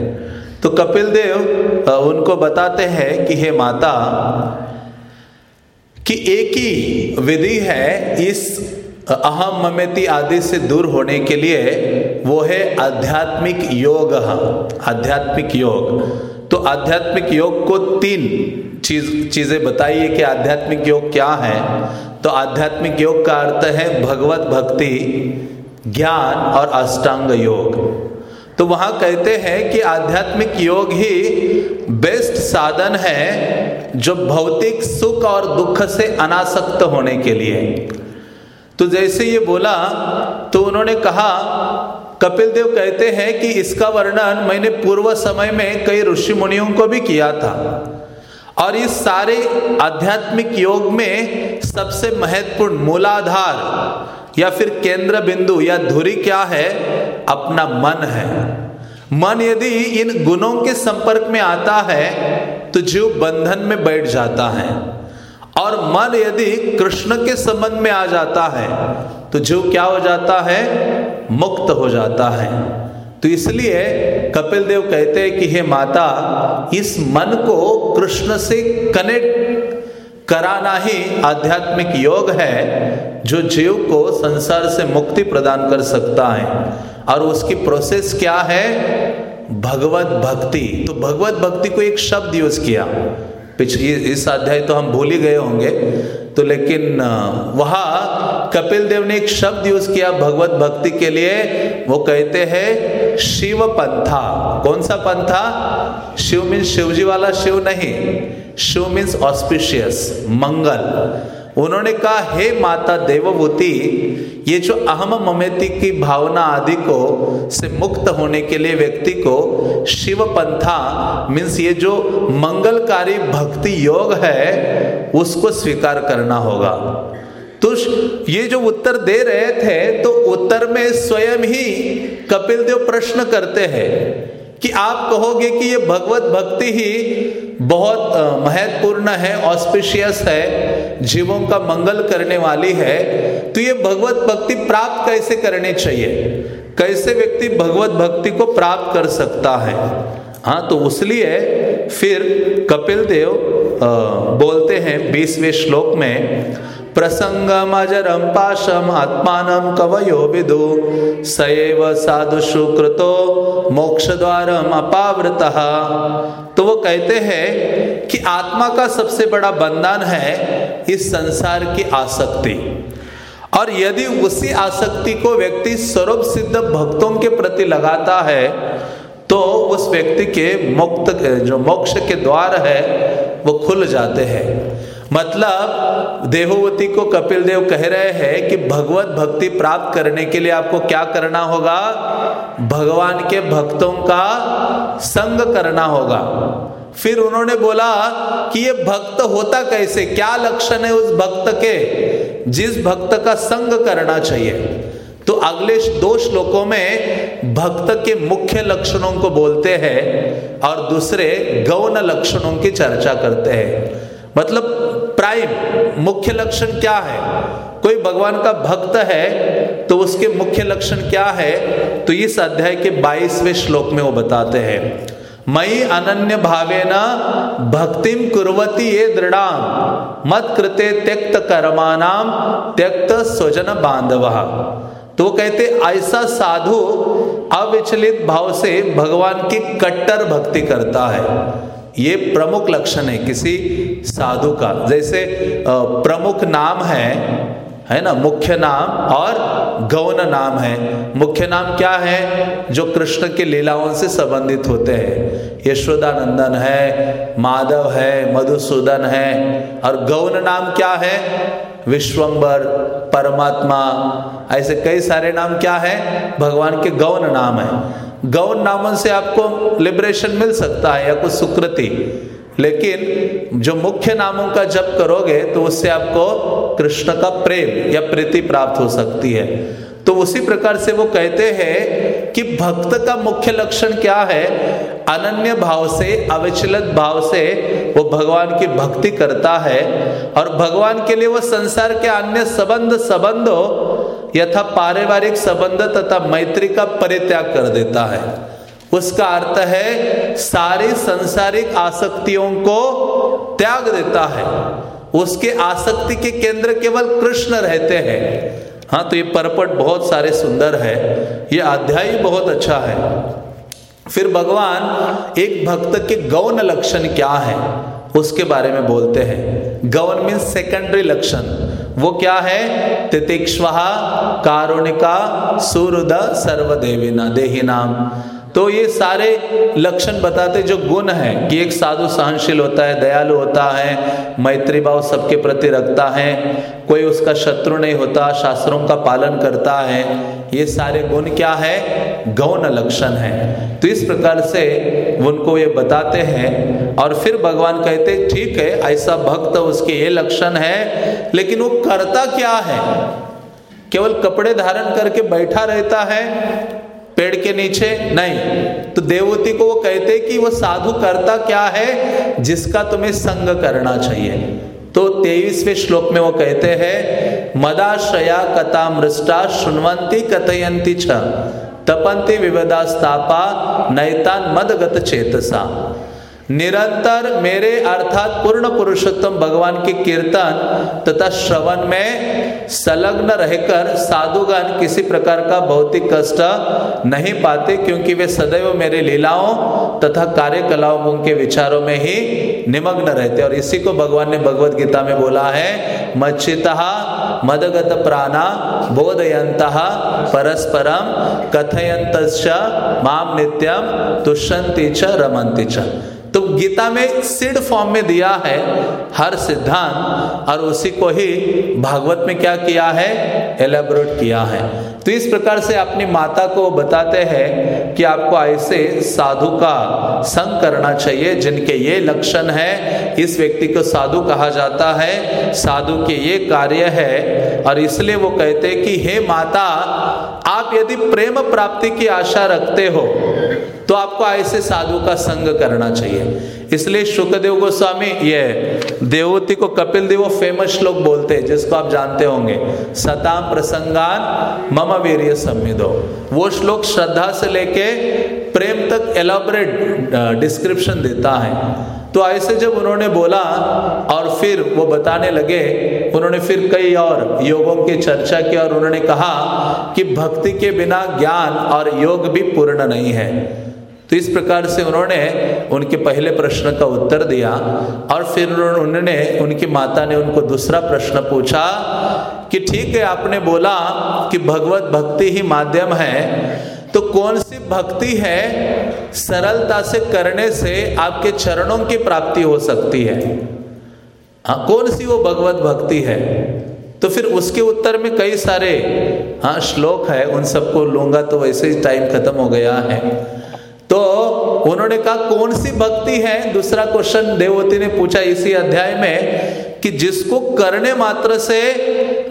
तो कपिल देव उनको बताते हैं कि, हे माता कि एक ही विधि है इस अहम ममेती आदि से दूर होने के लिए, वो है आध्यात्मिक योग आध्यात्मिक योग। तो आध्यात्मिक योग को तीन चीज़, चीज़ें बताइए कि आध्यात्मिक योग क्या है। तो आध्यात्मिक योग का अर्थ है भगवत भक्ति, ज्ञान और अष्टांग योग। तो वहाँ कहते हैं कि आध्यात्मिक योग ही बेस्ट साधन है जो भौतिक सुख और दुख से अनासक्त होने के लिए। तो जैसे ये बोला तो उन्होंने कहा कपिल देव कहते हैं कि इसका वर्णन मैंने पूर्व समय में कई ऋषि मुनियों को भी किया था। और इस सारे आध्यात्मिक योग में सबसे महत्वपूर्ण मूलाधार या फिर केंद्र बिंदु या धुरी क्या है? अपना मन है। मन यदि इन गुणों के संपर्क में आता है तो जीव बंधन में बैठ जाता है। और मन यदि कृष्ण के संबंध में आ जाता है तो जीव क्या हो जाता है? मुक्त हो जाता है। तो इसलिए कपिल देव कहते हैं कि, हे माता, इस मन को कृष्ण से कनेक्ट कराना ही आध्यात्मिक योग है। जो जीव को संसार से मुक्ति प्रदान कर सकता है। और उसकी प्रोसेस क्या है? भगवत भक्ति। तो भगवत भक्ति को एक शब्द यूज़ किया। पिछली, इस अध्याय तो हम भूल ही गए होंगे। तो लेकिन वहाँ कपिल देव ने एक शब्द यूज़ किया भगवत भक्ति के लिए। वो कहते हैं, शिव पंथा। कौन सा पंथा? शिव मीन्स शिवजी वाला शिव नहीं। शिव मीन्स ऑस्पिशियस मंगल। उन्होंने कहा, हे माता देवभूति, ये जो अहम ममेति की भावना आदि को से मुक्त होने के लिए व्यक्ति को शिव पंथा मीन्स ये जो मंगलकारी भक्ति योग है, उसको स्वीकार करना होगा। तो ये जो उत्तर दे रहे थे तो उत्तर में स्वयं ही कपिल देव प्रश्न करते हैं कि आप कहोगे कि ये भगवत भक्ति ही बहुत महत्वपूर्ण है ऑस्पिशियस है, जीवों का मंगल करने वाली है तो ये भगवत भक्ति प्राप्त कैसे करनी चाहिए? कैसे व्यक्ति भगवत भक्ति को प्राप्त कर सकता है? हाँ तो उसलिए फिर कपिल देव बोलते हैं बीसवें श्लोक में प्रसंगमजरम पाशम आत्मान कवयो विदु। सएव साधु सुकृतो मोक्ष द्वार अपावृत। तो वो कहते हैं कि आत्मा का सबसे बड़ा बंधन है इस संसार की आसक्ति। और यदि उसी आसक्ति को व्यक्ति स्वरूप सिद्ध भक्तों के प्रति लगाता है तो उस व्यक्ति के मुक्त, जो मोक्ष के द्वार है, वो खुल जाते हैं। मतलब देहोवती को कपिल देव कह रहे हैं कि भगवत भक्ति प्राप्त करने के लिए आपको क्या करना होगा? भगवान के भक्तों का संग करना होगा। फिर उन्होंने बोला कि ये भक्त होता कैसे? क्या लक्षण है उस भक्त के? जिस भक्त का संग करना चाहिए। तो अगले दो श्लोकों में भक्त के मुख्य लक्षणों को बोलते हैं और दूसरे गौण लक्षणों की चर्चा करते हैं। मतलब प्राइम मुख्य लक्षण क्या है? कोई भगवान का भक्त है तो उसके मुख्य लक्षण क्या है? तो इस अध्याय के 22वें श्लोक में वो बताते हैं। मई अनन्य भावे न भक्तिम कुरवती ये दृढ़ाम मत कृते त्यक्त कर्मानाम त्यक्त स्वजन बांधव। तो कहते, ऐसा साधु अविचलित भाव से भगवान की कट्टर भक्ति करता है। ये प्रमुख लक्षण है किसी साधु का। जैसे प्रमुख नाम है है ना, मुख्य नाम और गौन नाम है। मुख्य नाम क्या है? जो कृष्ण की लीलाओं से संबंधित होते हैं। यशोदानंदन है, माधव है, मधुसूदन है। और गौन नाम क्या है? विश्वंबर, परमात्मा, ऐसे कई सारे नाम क्या है? भगवान के गौन नाम है। गौन नामन से आपको लिबरेशन मिल सकता है या कुछ सुकृति। लेकिन जो मुख्य नामों का जप करोगे तो उससे आपको कृष्ण का प्रेम या प्रीति प्राप्त हो सकती है। तो उसी प्रकार से वो कहते हैं कि भक्त का मुख्य लक्षण क्या है? अनन्य भाव से, अविचलित भाव से वो भगवान की भक्ति करता है। और भगवान के लिए वो संसार के अन्य संबंध, संबंधों यथा पारिवारिक संबंध तथा मैत्री का परित्याग कर देता है। उसका अर्थ है, सारी संसारिक आसक्तियों को त्याग देता है। उसके आसक्ति के केंद्र केवल कृष्ण रहते हैं। हाँ तो ये परपट बहुत सारे सुंदर है। ये अध्याय बहुत अच्छा है। फिर भगवान एक भक्त के गौन लक्षण क्या है, उसके बारे में बोलते हैं। गौन मीन सेकेंडरी लक्षण। वो क्या है? तितिक्ष्वा कारुणिका सुहृद सर्वदेविना, देही नाम। तो ये सारे लक्षण बताते जो गुण है कि एक साधु सहनशील होता है, दयालु होता है, मैत्री भाव सबके प्रति रखता है, कोई उसका शत्रु नहीं होता, शास्त्रों का पालन करता है, ये सारे गुण क्या है? गौण लक्षण है। तो इस प्रकार से उनको ये बताते हैं और फिर भगवान कहते, ठीक है, ऐसा भक्त उसके ये लक्षण है, लेकिन वो करता क्या है? केवल कपड़े धारण करके बैठा रहता है, पेड़ के नीचे नहीं। तो देवती को वो कहते कि वो साधु करता क्या है, जिसका तुम्हें संग करना चाहिए। तो तेईसवें श्लोक में वो कहते हैं, मदाश्रया कथा मृष्टा सुनवंती कथयंती छ तपंती विवदास्तापा नैतान मदगत चेतसा। निरंतर मेरे अर्थात पूर्ण पुरुषोत्तम भगवान के कीर्तन तथा श्रवण में संलग्न रहकर साधुगण किसी प्रकार का भौतिक कष्ट नहीं पाते क्योंकि वे सदैव मेरे लीलाओं तथा कार्यकलाओं के विचारों में ही निमग्न रहते और इसी को भगवान ने भगवत गीता में बोला है मच्छिता मदगत प्राणा बोधयंत परस्परम कथयंत माम नित्यम तुष्यंती च रमंती च। तो गीता में सिड फॉर्म में दिया है, हर सिद्धांत, और उसी को ही भागवत में क्या किया है? एलेबोरेट किया है। तो इस प्रकार से अपनी माता को बताते हैं कि आपको ऐसे साधु का संग करना चाहिए, जिनके ये लक्षण है। इस व्यक्ति को साधु कहा जाता है। साधु के ये कार्य है। और इसलिए वो कहते हैं कि, हे माता, आप यदि प्रेम प्राप्ति की आशा रखते हो तो आपको ऐसे साधु का संग करना चाहिए। इसलिए शुक्रदेव गोस्वामी, ये देवती को कपिल देव फ़ेमस श्लोक बोलते हैं, जिसको आप जानते होंगे, सताम प्रसंगान मम वीर संविदो वो श्लोक श्रद्धा से लेके प्रेम तक एलाबरेट डिस्क्रिप्शन देता है। तो ऐसे जब उन्होंने बोला, और फिर वो बताने लगे, उन्होंने फिर कई और योगों की चर्चा की, और उन्होंने कहा कि भक्ति के बिना ज्ञान और योग भी पूर्ण नहीं है। तो इस प्रकार से उन्होंने उनके पहले प्रश्न का उत्तर दिया और फिर उन्होंने, उनकी माता ने उनको दूसरा प्रश्न पूछा कि ठीक है, आपने बोला कि भगवत भक्ति ही माध्यम है तो कौन सी भक्ति है सरलता से करने से आपके चरणों की प्राप्ति हो सकती है? हाँ कौन सी वो भगवत भक्ति है? तो फिर उसके उत्तर में कई सारे हाँ श्लोक है, उन सबको लूँगा तो वैसे ही टाइम खत्म हो गया है। तो उन्होंने कहा, कौन सी भक्ति है? दूसरा क्वेश्चन देवती ने पूछा इसी अध्याय में कि जिसको करने मात्र से,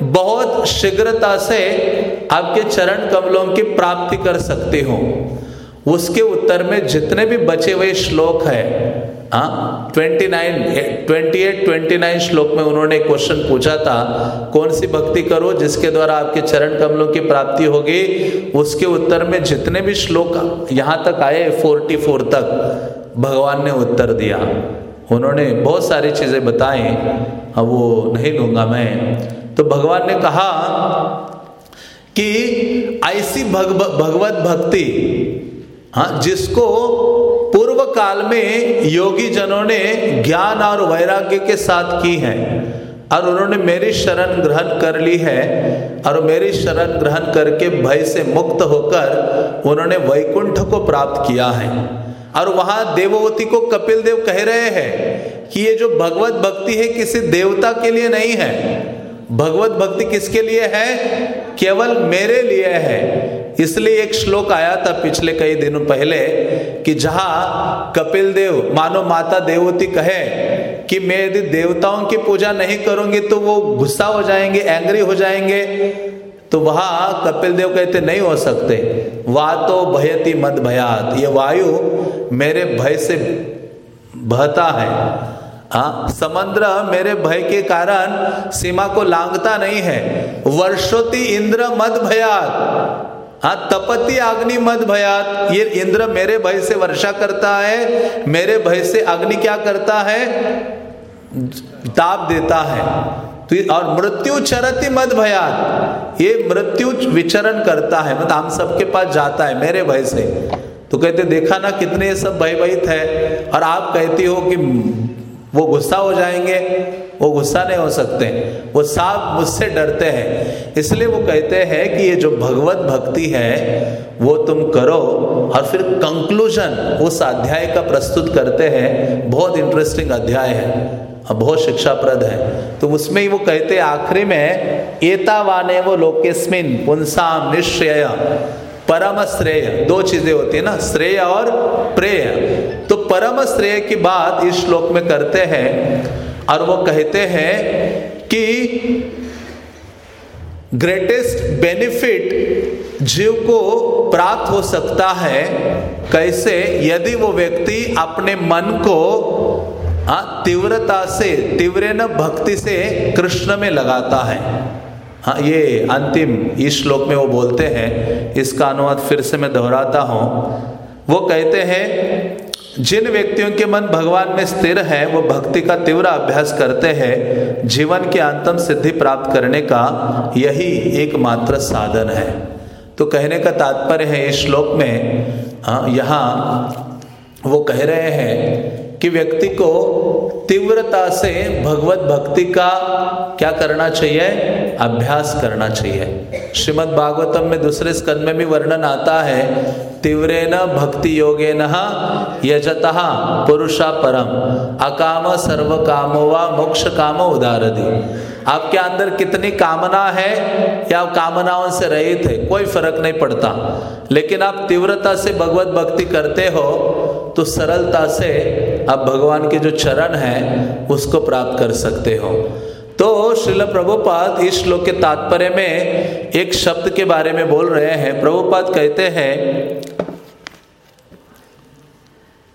बहुत शीघ्रता से आपके चरण कमलों की प्राप्ति कर सकती हो। उसके उत्तर में जितने भी बचे हुए श्लोक है ट्वेंटी ट्वेंटी नाइन श्लोक में उन्होंने क्वेश्चन पूछा था, कौन सी भक्ति करो जिसके द्वारा आपके चरण कमलों की प्राप्ति होगी? उसके उत्तर में जितने भी श्लोक यहाँ तक आए फोर्टी फोर तक, भगवान ने उत्तर दिया। उन्होंने बहुत सारी चीज़ें बताई। अब वो नहीं लूँगा मैं। तो भगवान ने कहा कि ऐसी भगवत भक्ति हाँ जिसको पूर्व काल में योगी जनों ने ज्ञान और वैराग्य के साथ की है। और उन्होंने मेरी शरण ग्रहण कर ली है। और मेरी शरण ग्रहण करके भय से मुक्त होकर उन्होंने वैकुंठ को प्राप्त किया है। और वहाँ देववती को कपिल देव कह रहे हैं कि ये जो भगवत भक्ति है किसी देवता के लिए नहीं है। भगवत भक्ति किसके लिए है? केवल मेरे लिए है। इसलिए एक श्लोक आया था पिछले कई दिनों पहले कि जहाँ कपिल देव, मानो माता देवती कहे कि मैं यदि देवताओं की पूजा नहीं करूँगी तो वो गुस्सा हो जाएँगे एंग्री हो जाएँगे। तो वहाँ कपिल देव कहते, नहीं हो सकते। वा तो भयती मत भयात ये वायु मेरे भय से बहता है। हाँ समुद्र मेरे भय के कारण सीमा को लांगता नहीं है। वर्षोती इंद्र मत भयात। हाँ तपति अग्नि मद भयात। ये इंद्र मेरे भय से वर्षा करता है, मेरे भय से अग्नि क्या करता है? ताप देता है। तो और मृत्यु चरति मद भयात। ये मृत्यु विचरण करता है मतलब हम सबके पास जाता है मेरे भय से। तो कहते, देखा ना कितने सब भयभीत है। और आप कहती हो कि वो गुस्सा हो जाएँगे, वो गुस्सा नहीं हो सकते। वो साफ़ मुझसे डरते हैं। इसलिए वो कहते हैं कि ये जो भगवत भक्ति है, वो तुम करो। और फिर कंक्लूजन उस अध्याय का प्रस्तुत करते हैं। बहुत इंटरेस्टिंग अध्याय है बहुत शिक्षाप्रद है। तो उसमें ही वो कहते आखिरी में, एतावाने वो लोकेस्मिन पुंसाम निश्चय। परम श्रेय दो चीज़ें होती है ना, श्रेय और प्रेय। तो परम श्रेय की बात इस श्लोक में करते हैं और वो कहते हैं कि ग्रेटेस्ट बेनिफिट जीव को प्राप्त हो सकता है, कैसे? यदि वो व्यक्ति अपने मन को तीव्रता से, तीव्र भक्ति से कृष्ण में लगाता है। हाँ ये अंतिम इस श्लोक में वो बोलते हैं इसका अनुवाद फिर से मैं दोहराता हूँ। वो कहते हैं जिन व्यक्तियों के मन भगवान में स्थिर है वो भक्ति का तीव्र अभ्यास करते हैं जीवन की अंतम सिद्धि प्राप्त करने का यही एकमात्र साधन है। तो कहने का तात्पर्य है इस श्लोक में हाँ, यहाँ वो कह रहे हैं कि व्यक्ति को तीव्रता से भगवत भक्ति का क्या करना चाहिए? अभ्यास करना चाहिए। श्रीमद् भागवतम में दूसरे स्कंद में भी वर्णन आता है तीव्रे न भक्ति योगे न यजत पुरुषा परम, अकाम सर्व कामो व मोक्ष काम उदारधि आपके अंदर कितनी कामना है? या कामनाओं से रहित है? कोई फ़र्क नहीं पड़ता। लेकिन आप तीव्रता से भगवत भक्ति करते हो तो सरलता से आप भगवान के जो चरण हैं, उसको प्राप्त कर सकते हो। तो श्रील प्रभुपाद इस श्लोक के तात्पर्य में एक शब्द के बारे में बोल रहे हैं। प्रभुपाद कहते हैं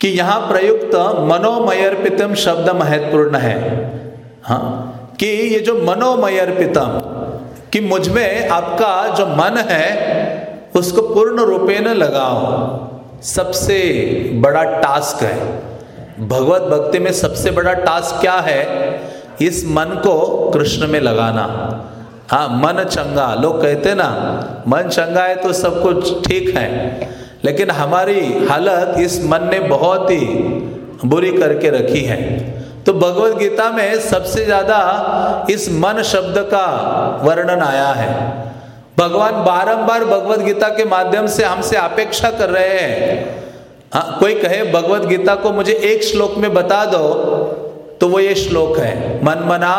कि यहाँ प्रयुक्त मनोमयर्पितम शब्द महत्वपूर्ण है। हाँ कि ये जो मनोमय अर्पितम कि मुझमें आपका जो मन है, उसको पूर्ण रूपे न लगाओ। सबसे बड़ा टास्क है। भगवत भक्ति में सबसे बड़ा टास्क क्या है? इस मन को कृष्ण में लगाना। हाँ मन चंगा, लोग कहते ना, मन चंगा है तो सब कुछ ठीक है। लेकिन हमारी हालत इस मन ने बहुत ही बुरी करके रखी है। तो भगवत गीता में सबसे ज़्यादा इस मन शब्द का वर्णन आया है। भगवान बारंबार भगवत गीता के माध्यम से हमसे अपेक्षा कर रहे हैं। हाँ कोई कहे, भगवत गीता को मुझे एक श्लोक में बता दो तो वो ये श्लोक है मन मना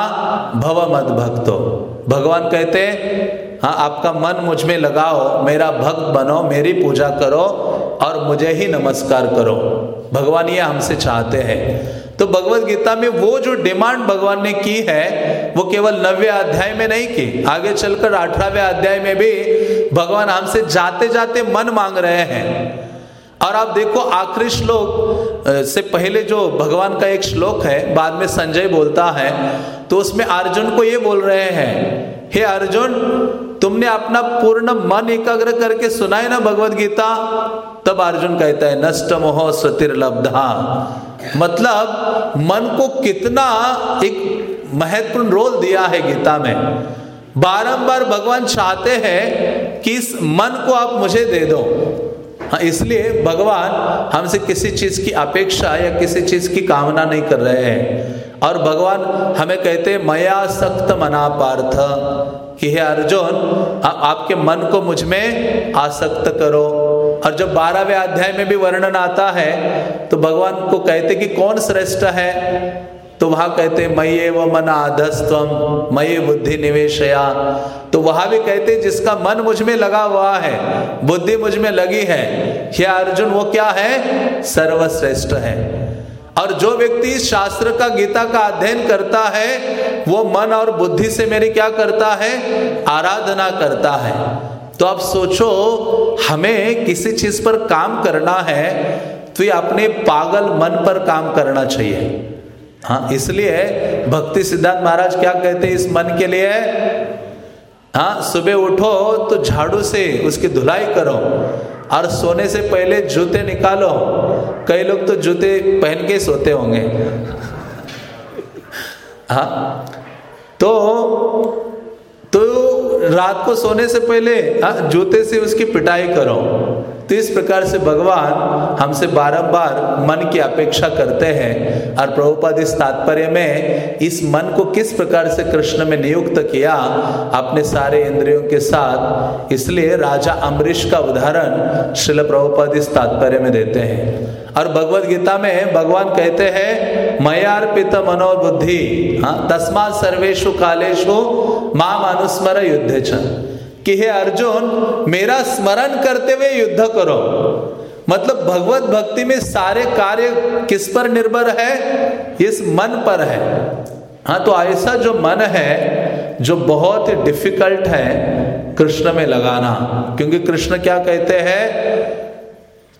भव मद भक्तो। भगवान कहते हैं हाँ आपका मन मुझमें लगाओ, मेरा भक्त बनो, मेरी पूजा करो और मुझे ही नमस्कार करो। भगवान ये हमसे चाहते हैं। तो भगवत गीता में वो जो डिमांड भगवान ने की है, वो केवल नवे अध्याय में नहीं की, आगे चलकर अठारहवें अध्याय में भी भगवान हमसे जाते जाते मन मांग रहे हैं। और आप देखो आखिरी श्लोक से पहले जो भगवान का एक श्लोक है, बाद में संजय बोलता है तो उसमें अर्जुन को ये बोल रहे हैं, हे अर्जुन, तुमने अपना पूर्ण मन एकाग्र करके सुनाए ना भगवत गीता? तब अर्जुन कहता है, नष्ट मोह स्वतिर्लब्धा मतलब मन को कितना एक महत्वपूर्ण रोल दिया है गीता में। बारंबार भगवान चाहते हैं कि इस मन को आप मुझे दे दो। हाँ इसलिए भगवान हमसे किसी चीज़ की अपेक्षा या किसी चीज़ की कामना नहीं कर रहे हैं। और भगवान हमें कहते हैं, मया सक्त मना पार्थ। कि हे अर्जुन आप आपके मन को मुझमें आसक्त करो। और जब बारहवें अध्याय में भी वर्णन आता है तो भगवान को कहते कि कौन श्रेष्ठ है? तो वहाँ कहते, मये व मन आधस्तम मये बुद्धि निवेशया। तो वहाँ भी कहते, जिसका मन मुझमें लगा हुआ है, बुद्धि मुझमें लगी है क्या अर्जुन, वो क्या है? सर्वश्रेष्ठ है। और जो व्यक्ति शास्त्र का, गीता का अध्ययन करता है, वो मन और बुद्धि से मेरी क्या करता है? आराधना करता है। तो आप सोचो, हमें किसी चीज़ पर काम करना है तो ये अपने पागल मन पर काम करना चाहिए। हाँ इसलिए भक्ति सिद्धार्थ महाराज क्या कहते हैं इस मन के लिए? हाँ सुबह उठो तो झाड़ू से उसकी धुलाई करो और सोने से पहले जूते निकालो। कई लोग तो जूते पहन के सोते होंगे। हाँ तो तो रात को सोने से पहले हाँ, जूते से उसकी पिटाई करो। तो इस प्रकार से भगवान हमसे बारंबार मन की अपेक्षा करते हैं। और प्रभुपद इस तात्पर्य में इस मन को किस प्रकार से कृष्ण में नियुक्त किया अपने सारे इंद्रियों के साथ। इसलिए राजा अम्बरीश का उदाहरण शिल प्रभुपद इस तात्पर्य में देते हैं। और भगवत गीता में भगवान कहते हैं, मयार्पित मनोबुद्धि। तस्मा तस्मात सर्वेशु कालेशु माम अनुस्मर युद्ध कि हे अर्जुन, मेरा स्मरण करते हुए युद्ध करो। मतलब भगवत भक्ति में सारे कार्य किस पर निर्भर है? इस मन पर है। हाँ तो ऐसा जो मन है, जो बहुत ही डिफ़िकल्ट है, कृष्ण में लगाना। क्योंकि कृष्ण क्या कहते हैं?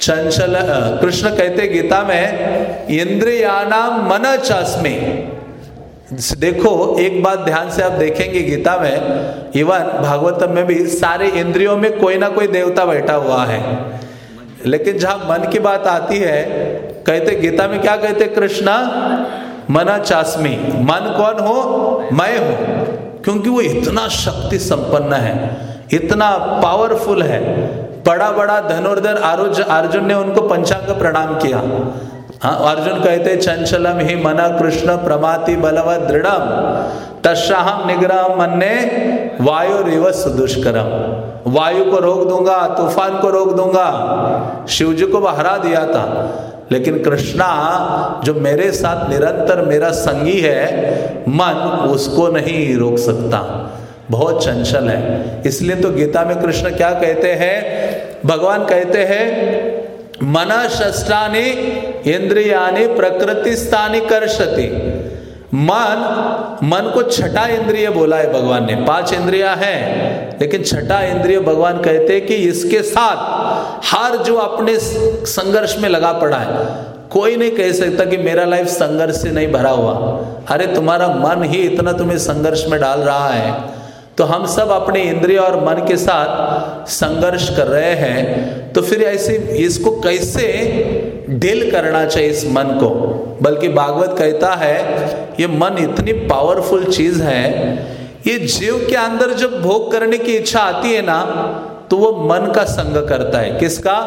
चंचल कृष्ण कहते गीता में इंद्रियानाम मन चस्मी. देखो, एक बात ध्यान से आप देखेंगे गीता में, इवन भागवतम में भी सारे इंद्रियों में कोई ना कोई देवता बैठा हुआ है। लेकिन जहाँ मन की बात आती है, कहते गीता में क्या कहते कृष्णा? मना चास्मी. मन कौन हो? मैं हूँ। क्योंकि वो इतना शक्ति संपन्न है, इतना पावरफुल है। बड़ा बड़ा धनुर्धर आरुज अर्जुन ने उनको पंचांग प्रणाम किया। हाँ अर्जुन कहते, चंचलम ही मना कृष्ण प्रमाति बलवत दृढ़ तस्हम निग्रह मन्ने वायु रिवस दुष्करम वायु को रोक दूँगा, तूफ़ान को रोक दूँगा शिव जी को हरा दिया था। लेकिन कृष्णा, जो मेरे साथ निरंतर मेरा संगी है, मन उसको नहीं रोक सकता। बहुत चंचल है। इसलिए तो गीता में कृष्ण क्या कहते हैं भगवान कहते हैं, मना शस्त्रानि इंद्रियानि प्रकृति स्थानी कर्षति। मन मन को छठा इंद्रिय बोला है भगवान ने, पाँच इंद्रिया है, लेकिन छठा इंद्रिय भगवान कहते हैं कि इसके साथ हर जो अपने संघर्ष में लगा पड़ा है, कोई नहीं कह सकता कि मेरा लाइफ संघर्ष से नहीं भरा हुआ। अरे, तुम्हारा मन ही इतना तुम्हें संघर्ष में डाल रहा है। तो हम सब अपने इंद्रिय और मन के साथ संघर्ष कर रहे हैं तो फिर ऐसे इसको कैसे डील करना चाहिए इस मन को? बल्कि भागवत कहता है, ये मन इतनी पावरफुल चीज़ है, ये जीव के अंदर जब भोग करने की इच्छा आती है ना तो वो मन का संग करता है। किसका?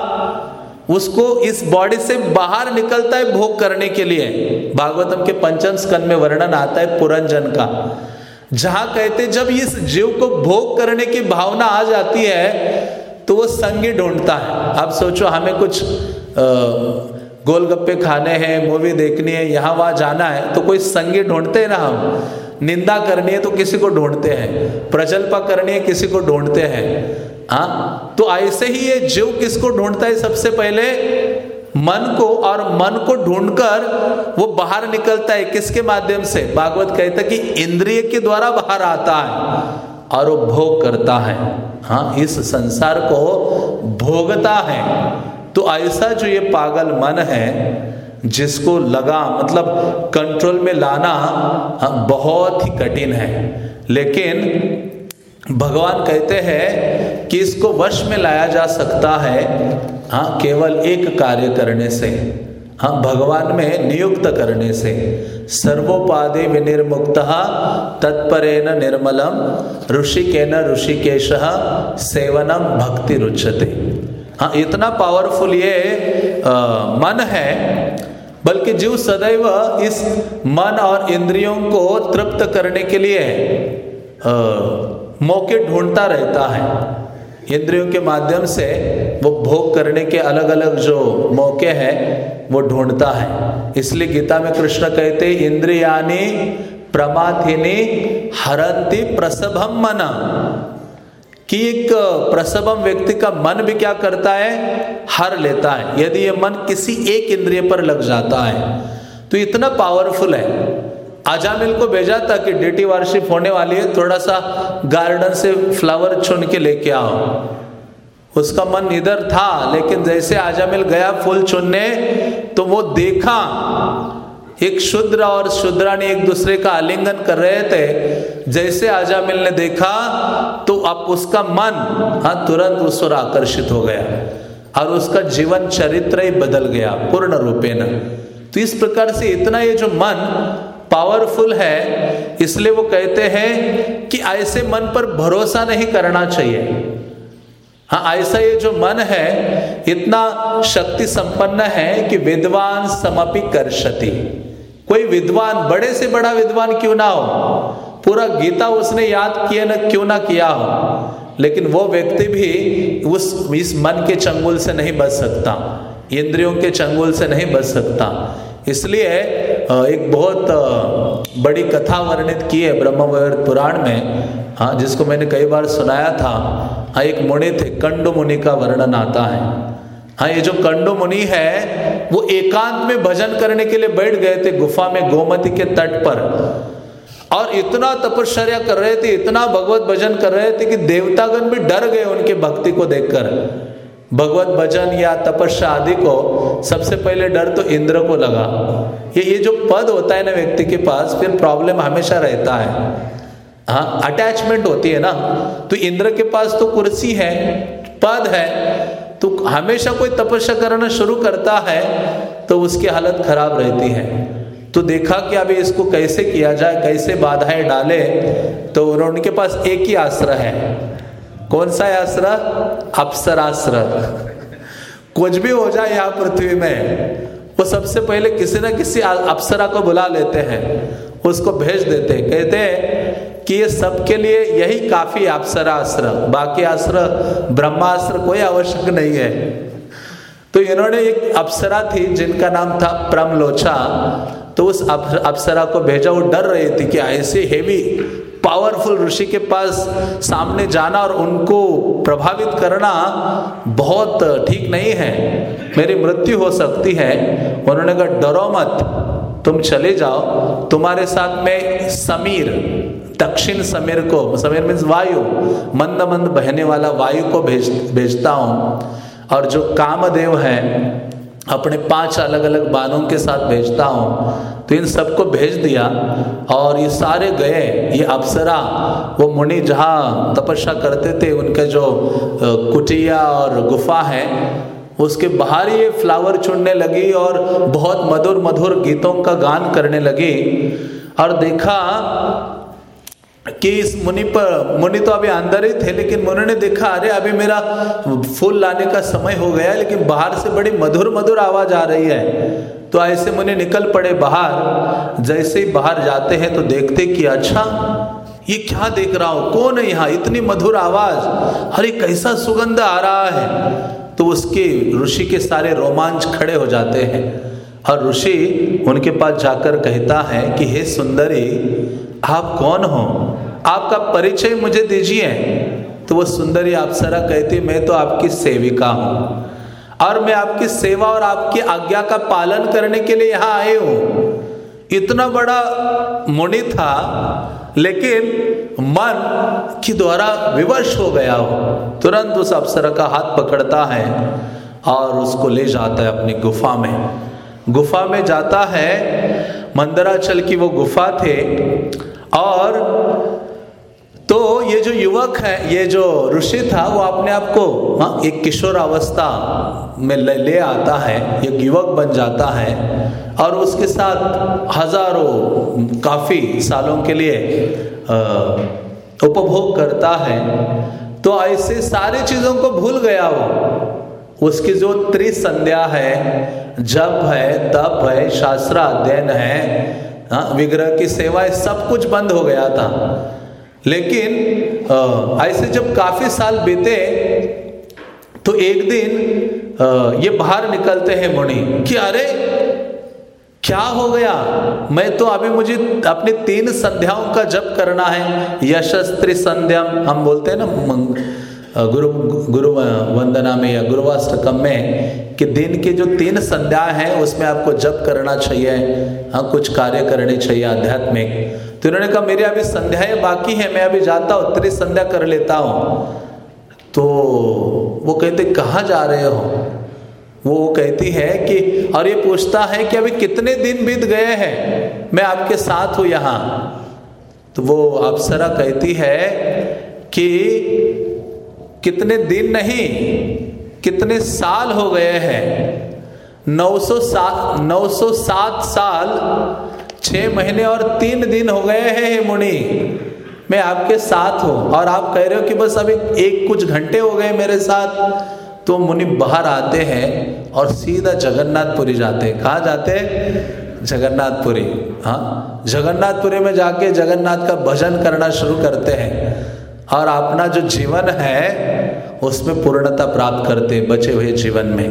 उसको इस बॉडी से बाहर निकलता है भोग करने के लिए। भागवतम के पंचम स्कंद में वर्णन आता है पुरंजन का। जहाँ कहते जब इस जीव को भोग करने की भावना आ जाती है तो वो संगी ढूंढता है। आप सोचो, हमें कुछ गोलगप्पे खाने हैं, मूवी देखनी है, यहाँ वहाँ जाना है तो कोई संगी ढूंढते हैं ना हम? निंदा करनी है तो किसी को ढूंढते हैं, प्रजल्पा करनी है किसी को ढूंढते हैं। हाँ तो ऐसे ही ये जीव किसको ढूंढता है सबसे पहले? मन को और मन को ढूंढकर वो बाहर निकलता है। किसके माध्यम से? भागवत कहता है कि इंद्रिय के द्वारा बाहर आता है और वो भोग करता है। हाँ इस संसार को भोगता है। तो ऐसा जो ये पागल मन है जिसको लगा मतलब कंट्रोल में लाना हाँ, बहुत ही कठिन है। लेकिन भगवान कहते हैं कि इसको वश में लाया जा सकता है हाँ केवल एक कार्य करने से हाँ भगवान में नियुक्त करने से सर्वोपाधि विनिर्मुक्त तत्परेण निर्मलम ऋषिकेन ऋषिकेश सेवनम भक्ति रुचते हाँ इतना पावरफुल ये आ, मन है बल्कि जीव सदैव इस मन और इंद्रियों को तृप्त करने के लिए आ, मौके ढूंढता रहता है। इंद्रियों के माध्यम से वो भोग करने के अलग अलग जो मौके हैं, वो ढूंढता है। इसलिए गीता में कृष्ण कहते इंद्रियानी प्रमाथिनी हरंती प्रसभम मना। कि एक प्रसभम व्यक्ति का मन भी क्या करता है? हर लेता है। यदि ये मन किसी एक इंद्रिय पर लग जाता है तो इतना पावरफुल है। आजामिल को भेजा था कि डेटी वार्षिप होने वाली है। थोड़ा सा गार्डन से फ्लावर चुन के लेके आओ। उसका मन इधर था, लेकिन जैसे आजामिल गया फूल चुनने तो वो देखा, एक शुद्र और शुद्रानी एक दूसरे का आलिंगन कर रहे थे। जैसे आजामिल ने देखा तो अब उसका मन हाँ तुरंत उस पर आकर्षित हो गया और उसका जीवन चरित्र ही बदल गया, पूर्ण रूपे न तो इस प्रकार से इतना ये जो मन पावरफुल है, इसलिए वो कहते हैं कि ऐसे मन पर भरोसा नहीं करना चाहिए। हाँ ऐसा ये जो मन है, इतना शक्ति संपन्न है कि विद्वान समपि कर्षति। कोई विद्वान, बड़े से बड़ा विद्वान क्यों ना हो? पूरा गीता उसने याद किया ना, क्यों ना किया हो? लेकिन वो व्यक्ति भी उस, इस मन के चंगुल से नहीं बच सकता। इंद्रियों के चंगुल से नहीं बच सकता। इसलिए एक बहुत बड़ी कथा वर्णित की है ब्रह्म पुराण में हाँ जिसको मैंने कई बार सुनाया था। हाँ एक मुनि थे, कंडु मुनि का वर्णन आता है। हाँ ये जो कंडु मुनि है, वो एकांत में भजन करने के लिए बैठ गए थे गुफा में गोमती के तट पर। और इतना तपश्चर्या कर रहे थे, इतना भगवत भजन कर रहे थे कि देवतागण भी डर गए उनके भक्ति को देखकर। भगवत भजन या तपस्या आदि को सबसे पहले डर तो इंद्र को लगा। ये ये जो पद होता है ना व्यक्ति के पास, फिर प्रॉब्लम हमेशा रहता है। हाँ अटैचमेंट होती है ना। तो इंद्र के पास तो कुर्सी है, पद है तो हमेशा कोई तपस्या करना शुरू करता है तो उसकी हालत खराब रहती है। तो देखा कि अभी इसको कैसे किया जाए, कैसे बाधाएँ डाले तो उनके पास एक ही आश्रय है। कौन सा आश्रय अप्सराश्रय कुछ भी हो जाए यहाँ पृथ्वी में, वो सबसे पहले किसी न किसी अप्सरा को बुला लेते हैं, उसको भेज देते हैं। कहते हैं कि ये सबके लिए यही काफ़ी अप्सरा अस्त्र बाकी आश्र ब्रह्मास्त्र कोई आवश्यक नहीं है। तो इन्होंने एक अप्सरा थी, जिनका नाम था प्रमलोचा। तो उस अप्सरा को भेजा। वो डर रही थी कि ऐसे हेवी पावरफुल ऋषि के पास सामने जाना और उनको प्रभावित करना बहुत ठीक नहीं है। मेरी मृत्यु हो सकती है। उन्होंने कहा, डरो मत। तुम चले जाओ। तुम्हारे साथ में समीर, दक्षिण समीर को, समीर मीन्स वायु मंद मंद बहने वाला वायु को भेज, भेजता हूँ। और जो कामदेव है अपने पाँच अलग अलग बानों के साथ भेजता हूँ। तो इन सबको भेज दिया और ये सारे गए, ये अप्सरा, वो मुनि जहाँ तपस्या करते थे, उनके जो कुटिया और गुफा है, उसके बाहर ये फ्लावर चुनने लगी और बहुत मधुर मधुर गीतों का गान करने लगी और देखा कि इस मुनि पर, मुनि तो अभी अंदर ही थे, लेकिन मुनि ने देखा, अरे, अभी मेरा फूल लाने का समय हो गया लेकिन बाहर से बड़ी मधुर मधुर आवाज़ आ रही है। तो ऐसे मुनि निकल पड़े बाहर। जैसे ही बाहर जाते हैं तो देखते कि अच्छा ये क्या देख रहा हूँ? कौन है यहाँ? इतनी मधुर आवाज़। अरे, कैसा सुगंध आ रहा है? तो उसके, ऋषि के सारे रोमांच खड़े हो जाते हैं। और ऋषि उनके पास जाकर कहता है कि, हे सुंदरी, आप कौन हो? आपका परिचय मुझे दीजिए। तो वो सुंदरी अप्सरा कहती, मैं तो आपकी सेविका हूँ और मैं आपकी सेवा और आपकी आज्ञा का पालन करने के लिए यहाँ आए हूँ। इतना बड़ा मुनि था, लेकिन मन के द्वारा विवश हो गया हो। तुरंत उस अप्सरा का हाथ पकड़ता है और उसको ले जाता है अपनी गुफा में। गुफा में जाता है, मंदराचल की वो गुफा थे और तो ये जो युवक है ये जो ऋषि था वो अपने आप को हाँ एक किशोर अवस्था में ले, ले आता है एक युवक बन जाता है और उसके साथ हज़ारों काफ़ी सालों के लिए उपभोग करता है तो ऐसे सारी चीज़ों को भूल गया वो। उसकी जो त्रिसंध्या है जप है तप है शास्त्र अध्ययन है हाँ विग्रह की सेवा है सब कुछ बंद हो गया था। लेकिन ऐसे जब काफ़ी साल बीते तो एक दिन ये बाहर निकलते हैं मुनि कि अरे, क्या हो गया? मैं तो अभी मुझे अपनी तीन संध्याओं का जप करना है। यशस्त्री संध्या, हम बोलते हैं ना गुरु गुरु वंदना में या गुरुवाष्टकम में, कि दिन के जो तीन संध्या हैं, उसमें आपको जप करना चाहिए। हाँ कुछ कार्य करने चाहिए आध्यात्मिक। तो उन्होंने कहा, मेरी अभी संध्याएँ बाकी हैं, मैं अभी जाता हूँ, त्रि संध्या कर लेता हूँ। तो वो कहते, कहाँ जा रहे हो? वो कहती है कि, और ये पूछता है कि अभी कितने दिन बीत गए हैं? मैं आपके साथ हूँ यहाँ। तो वो अप्सरा कहती है कि, कितने दिन नहीं, कितने साल हो गए हैं? 907 907 साल छह महीने और तीन दिन हो गए हैं मुनि। मैं आपके साथ हूँ और आप कह रहे हो कि बस अभी एक कुछ घंटे हो गए मेरे साथ। तो मुनि बाहर आते हैं और सीधा जगन्नाथपुरी जाते हैं। कहा जाते हैं? जगन्नाथपुरी। हाँ जगन्नाथपुरी में जाके जगन्नाथ का भजन करना शुरू करते हैं और अपना जो जीवन है, उसमें पूर्णता प्राप्त करते बचे हुए जीवन में।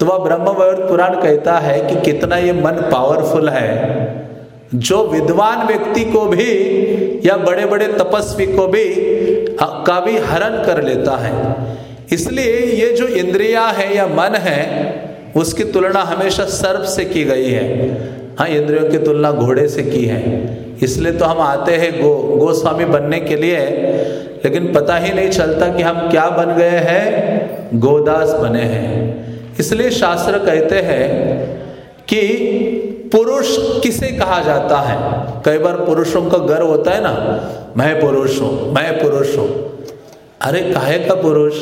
तो वह ब्रह्म पुराण कहता है कि कितना ये मन पावरफुल है। जो विद्वान व्यक्ति को भी या बड़े बड़े तपस्वी को भी का भी हरण कर लेता है। इसलिए ये जो इंद्रिया है या मन है, उसकी तुलना हमेशा सर्प से की गई है। हाँ इंद्रियों की तुलना घोड़े से की है। इसलिए तो हम आते हैं गो, गोस्वामी बनने के लिए, लेकिन पता ही नहीं चलता कि हम क्या बन गए हैं, गोदास बने हैं। इसलिए शास्त्र कहते हैं कि पुरुष किसे कहा जाता है? कई बार पुरुषों का गर्व होता है ना, मैं पुरुष हूँ, मैं पुरुष हूँ। अरे, काहे का पुरुष?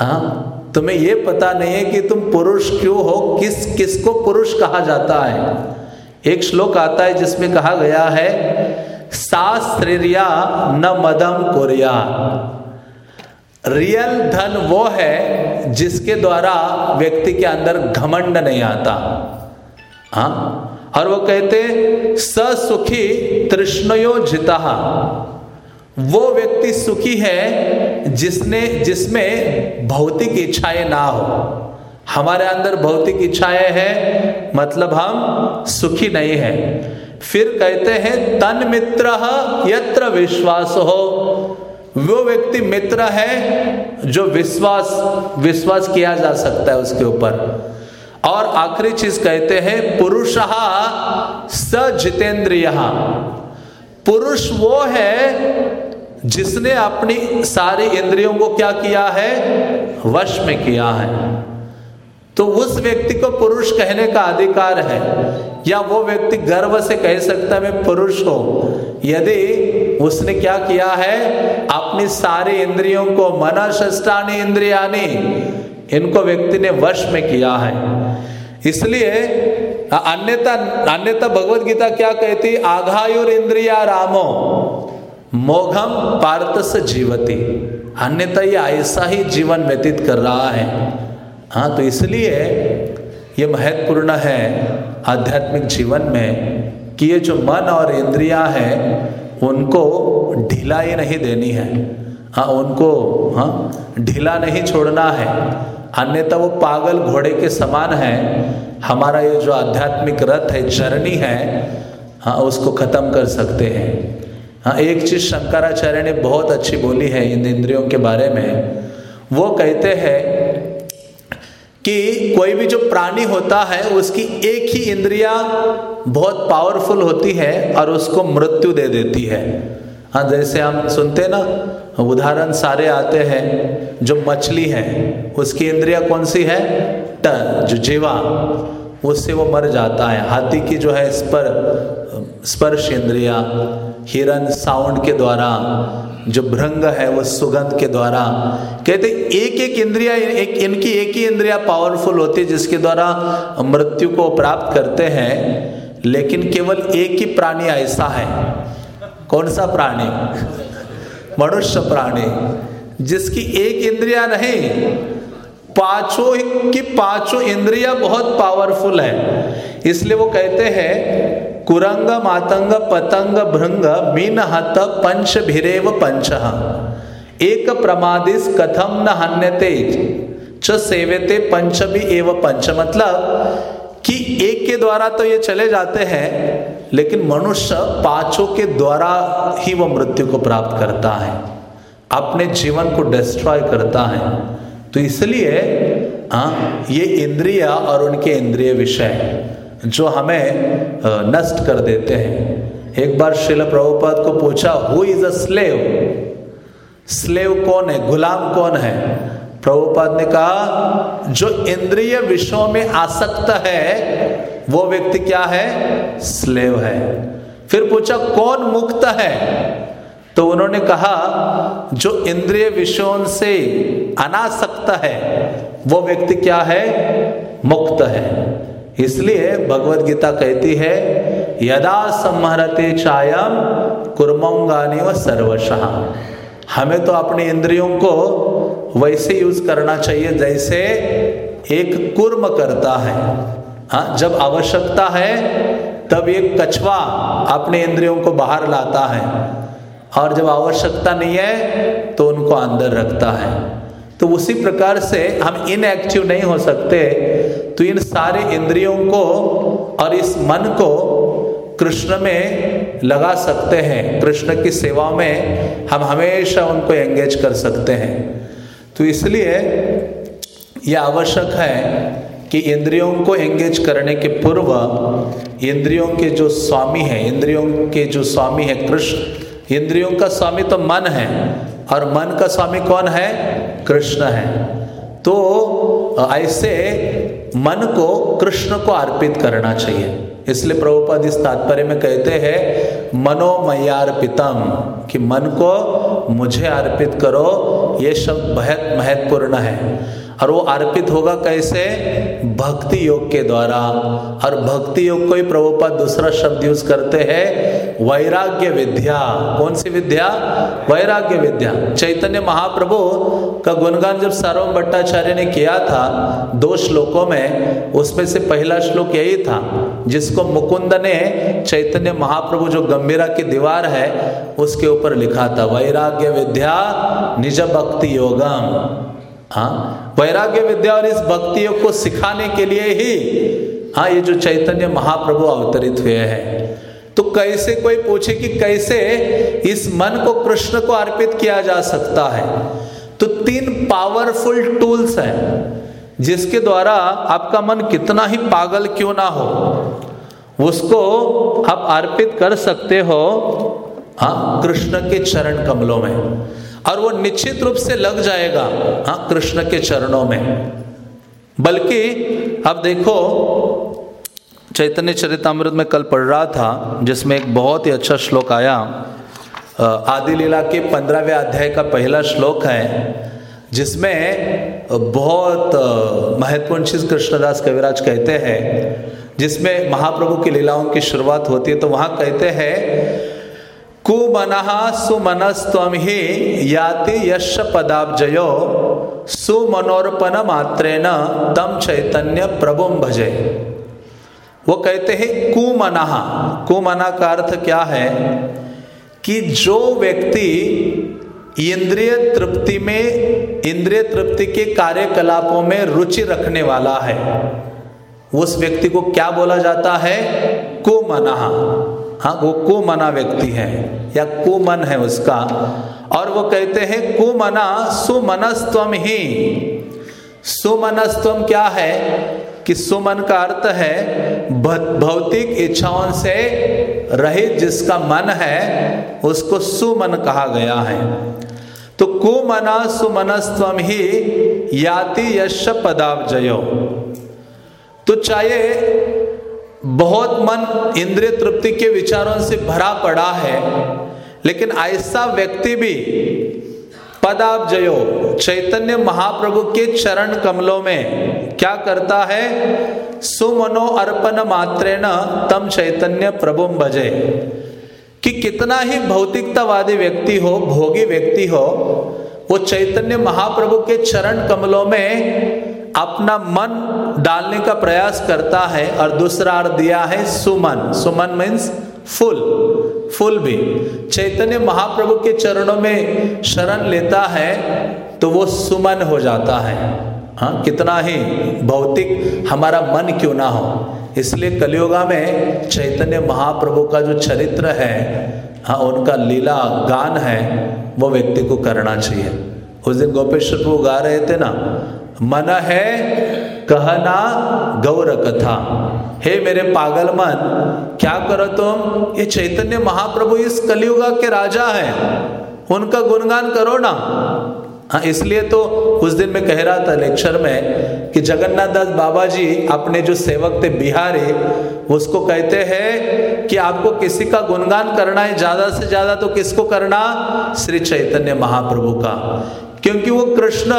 हाँ तुम्हें ये पता नहीं है कि तुम पुरुष क्यों हो, किस, किसको पुरुष कहा जाता है? एक श्लोक आता है जिसमें कहा गया है शास्त्रिया न मदम कोरिया। रियल धन वो है जिसके द्वारा व्यक्ति के अंदर घमंड नहीं आता। हाँ? और वो कहते सुखी तृष्णयो जिता वो व्यक्ति सुखी है जिसने, जिसमें भौतिक इच्छाएँ ना हो। हमारे अंदर भौतिक इच्छाएँ हैं मतलब हम सुखी नहीं है। फिर कहते हैं तन मित्र यत्र विश्वास। हो वो व्यक्ति मित्र है जो विश्वास विश्वास किया जा सकता है उसके ऊपर। और आखिरी चीज़ कहते हैं, पुरुष स जितेंद्रिय। पुरुष वो है जिसने अपनी सारी इंद्रियों को क्या किया है? वश में किया है। तो उस व्यक्ति को पुरुष कहने का अधिकार है, या वो व्यक्ति गर्व से कह सकता है, मैं पुरुष हूँ। यदि उसने क्या किया है? अपनी सारी इंद्रियों को, मना षष्टानी इंद्रियानी इनको व्यक्ति ने वश में किया है। इसलिए अन्यता अन्यता भगवत गीता क्या कहती आघायुर इंद्रिया रामो, मोघम पार्थ से जीवती। अन्यथा ये ऐसा ही जीवन व्यतीत कर रहा है। हाँ तो इसलिए ये महत्वपूर्ण है आध्यात्मिक जीवन में कि ये जो मन और इंद्रिया है, उनको ढीलाई नहीं देनी है। हाँ उनको हाँ ढीला नहीं छोड़ना है। अन्यथा वो पागल घोड़े के समान है। हमारा ये जो आध्यात्मिक रथ है जर्नी है हाँ उसको खत्म कर सकते हैं। हाँ एक चीज़ शंकराचार्य ने बहुत अच्छी बोली है इन इंद्रियों के बारे में। वो कहते हैं कि कोई भी जो प्राणी होता है, उसकी एक ही इंद्रिया बहुत पावरफुल होती है और उसको मृत्यु दे देती है। हाँ जैसे हम सुनते ना, उदाहरण, सारे आते हैं, जो मछली है, उसकी इंद्रिया कौन सी है? ट जो जीवा, उससे वो मर जाता है। हाथी की जो है स्पर, स्पर्श इंद्रिया, हिरन साउंड के द्वारा, जो भ्रंग है, वो सुगंध के द्वारा। कहते एक एक इंद्रिया, एक, इनकी एक ही इंद्रिया पावरफुल होती है, जिसके द्वारा मृत्यु को प्राप्त करते हैं, लेकिन केवल एक ही प्राणी ऐसा है। कौन सा प्राणी? मनुष्य प्राणी। जिसकी एक इंद्रिया नहीं, पाँचों की पाँचों इंद्रिया बहुत पावरफुल है। इसलिए वो कहते हैं, कुरंग, मातंग, पतंग, भृंग मीन हत पंच, भिरेव, पंच। एक प्रमादिस कथम न हन्यते। च सेवते पंच भी एव पंच। मतलब कि एक के द्वारा तो ये चले जाते हैं, लेकिन मनुष्य पाँचों के द्वारा ही वो मृत्यु को प्राप्त करता है, अपने जीवन को डिस्ट्रॉय करता है। तो इसलिए हाँ ये इंद्रिया और उनके इंद्रिय विषय जो हमें नष्ट कर देते हैं। एक बार शिल प्रभुपाद को पूछा who is a slave slave कौन है? गुलाम कौन है? प्रभुपाद ने कहा, जो इंद्रिय विषयों में आसक्त है, वो व्यक्ति क्या है? स्लेव है। फिर पूछा, कौन मुक्त है? तो उन्होंने कहा, जो इंद्रिय विषयों से अनासक्त है, वो व्यक्ति क्या है? मुक्त है। इसलिए भगवत गीता कहती है, यदा संहरते चायम कुर्मंगानी व सर्वशः। हमें तो अपने इंद्रियों को वैसे यूज़ करना चाहिए जैसे एक कुर्म करता है। हाँ जब आवश्यकता है, तब एक कछुआ अपने इंद्रियों को बाहर लाता है। और जब आवश्यकता नहीं है तो उनको अंदर रखता है। तो उसी प्रकार से हम इनएक्टिव नहीं हो सकते। तो इन सारे इंद्रियों को और इस मन को कृष्ण में लगा सकते हैं। कृष्ण की सेवा में हम हमेशा उनको एंगेज कर सकते हैं। तो इसलिए यह आवश्यक है कि इंद्रियों को एंगेज करने के पूर्व इंद्रियों के जो स्वामी हैं, इंद्रियों के जो स्वामी है कृष्ण, इंद्रियों का स्वामी तो मन है, और मन का स्वामी कौन है? कृष्ण है। तो ऐसे मन को, कृष्ण को अर्पित करना चाहिए। इसलिए प्रभुपद इस तात्पर्य में कहते हैं मनोमयार्पितम कि मन को मुझे अर्पित करो ये शब्द बहुत महत्वपूर्ण है। और वो अर्पित होगा कैसे? भक्ति योग के द्वारा। और भक्ति योग को ही प्रभुपाद दूसरा शब्द यूज़ करते हैं, वैराग्य विद्या। कौन सी विद्या? वैराग्य विद्या। चैतन्य महाप्रभु का गुणगान जब सार्वम भट्टाचार्य ने किया था, दो श्लोकों में, उसमें से पहला श्लोक यही था, जिसको मुकुंद ने चैतन्य महाप्रभु जो गंभीरा की दीवार है, उसके ऊपर लिखा था, वैराग्य विद्या निज भक्ति योगम। हाँ वैराग्य विद्या और इस भक्ति को सिखाने के लिए ही हाँ ये जो चैतन्य महाप्रभु अवतरित हुए हैं। तो कैसे कोई पूछे कि कैसे इस मन को, कृष्ण को अर्पित किया जा सकता है? तो तीन पावरफुल टूल्स हैं, जिसके द्वारा आपका मन कितना ही पागल क्यों ना हो, उसको आप अर्पित कर सकते हो हाँ कृष्ण के चरण कमलों में। और वो निश्चित रूप से लग जाएगा हाँ कृष्ण के चरणों में। बल्कि, अब देखो, चैतन्य चरितमृत में कल पढ़ रहा था, जिसमें एक बहुत ही अच्छा श्लोक आया। आदि लीला के पंद्रहवें अध्याय का पहला श्लोक है, जिसमें बहुत महत्वपूर्ण चीज़ कृष्णदास कविराज कहते हैं। जिसमें महाप्रभु की लीलाओं की शुरुआत होती है तो वहाँ कहते हैं कुमनः सुमनस्त्वम ही याति यश पदाब्जयो सुमनोर्पण मात्रेण तम चैतन्य प्रभुम भजे। वो कहते हैं कुमना कुमना का अर्थ क्या है? कि जो व्यक्ति इंद्रिय तृप्ति में, इंद्रिय तृप्ति के कार्यकलापों में रुचि रखने वाला है, उस व्यक्ति को क्या बोला जाता है? कुमना हाँ वो कुमना व्यक्ति है, या कुमन है उसका। और वो कहते हैं, कुमना सुमनस्तम ही। सुमनस्तम क्या है? कि सुमन का अर्थ है भौतिक इच्छाओं से रहित जिसका मन है, उसको सुमन कहा गया है। तो कुमना सुमनस्व ही याति यश पदाब्जयो तो चाहे बहुत मन इंद्रिय तृप्ति के विचारों से भरा पड़ा है, लेकिन ऐसा व्यक्ति भी पदाब जयो चैतन्य महाप्रभु के चरण कमलों में क्या करता है? सुमनो अर्पण मात्रे न तम चैतन्य प्रभु भजे। कि कितना ही भौतिकतावादी व्यक्ति हो, भोगी व्यक्ति हो, वो चैतन्य महाप्रभु के चरण कमलों में अपना मन डालने का प्रयास करता है और दूसरा अर्थ दिया है सुमन। सुमन मीन्स फुल। फुल भी। चैतन्य महाप्रभु के चरणों में शरण लेता है तो वो सुमन हो जाता है। हाँ कितना ही भौतिक हमारा मन क्यों ना हो। इसलिए कलियुगा में चैतन्य महाप्रभु का जो चरित्र है हाँ उनका लीला गान है, वो व्यक्ति को करना चाहिए। उस दिन गोपेश्वर प्रभु गा रहे थे ना मन है कहना गौर कथा हे मेरे पागल मन, क्या करो तुम? ये चैतन्य महाप्रभु इस कलियुगा के राजा है। उनका गुणगान करो ना। हाँ इसलिए तो उस दिन मैं कह रहा था लेक्चर में कि जगन्नाथ दास बाबा जी अपने जो सेवक थे बिहारी, उसको कहते हैं कि आपको किसी का गुणगान करना है, ज़्यादा से ज़्यादा तो किसको करना? श्री चैतन्य महाप्रभु का। क्योंकि वो कृष्ण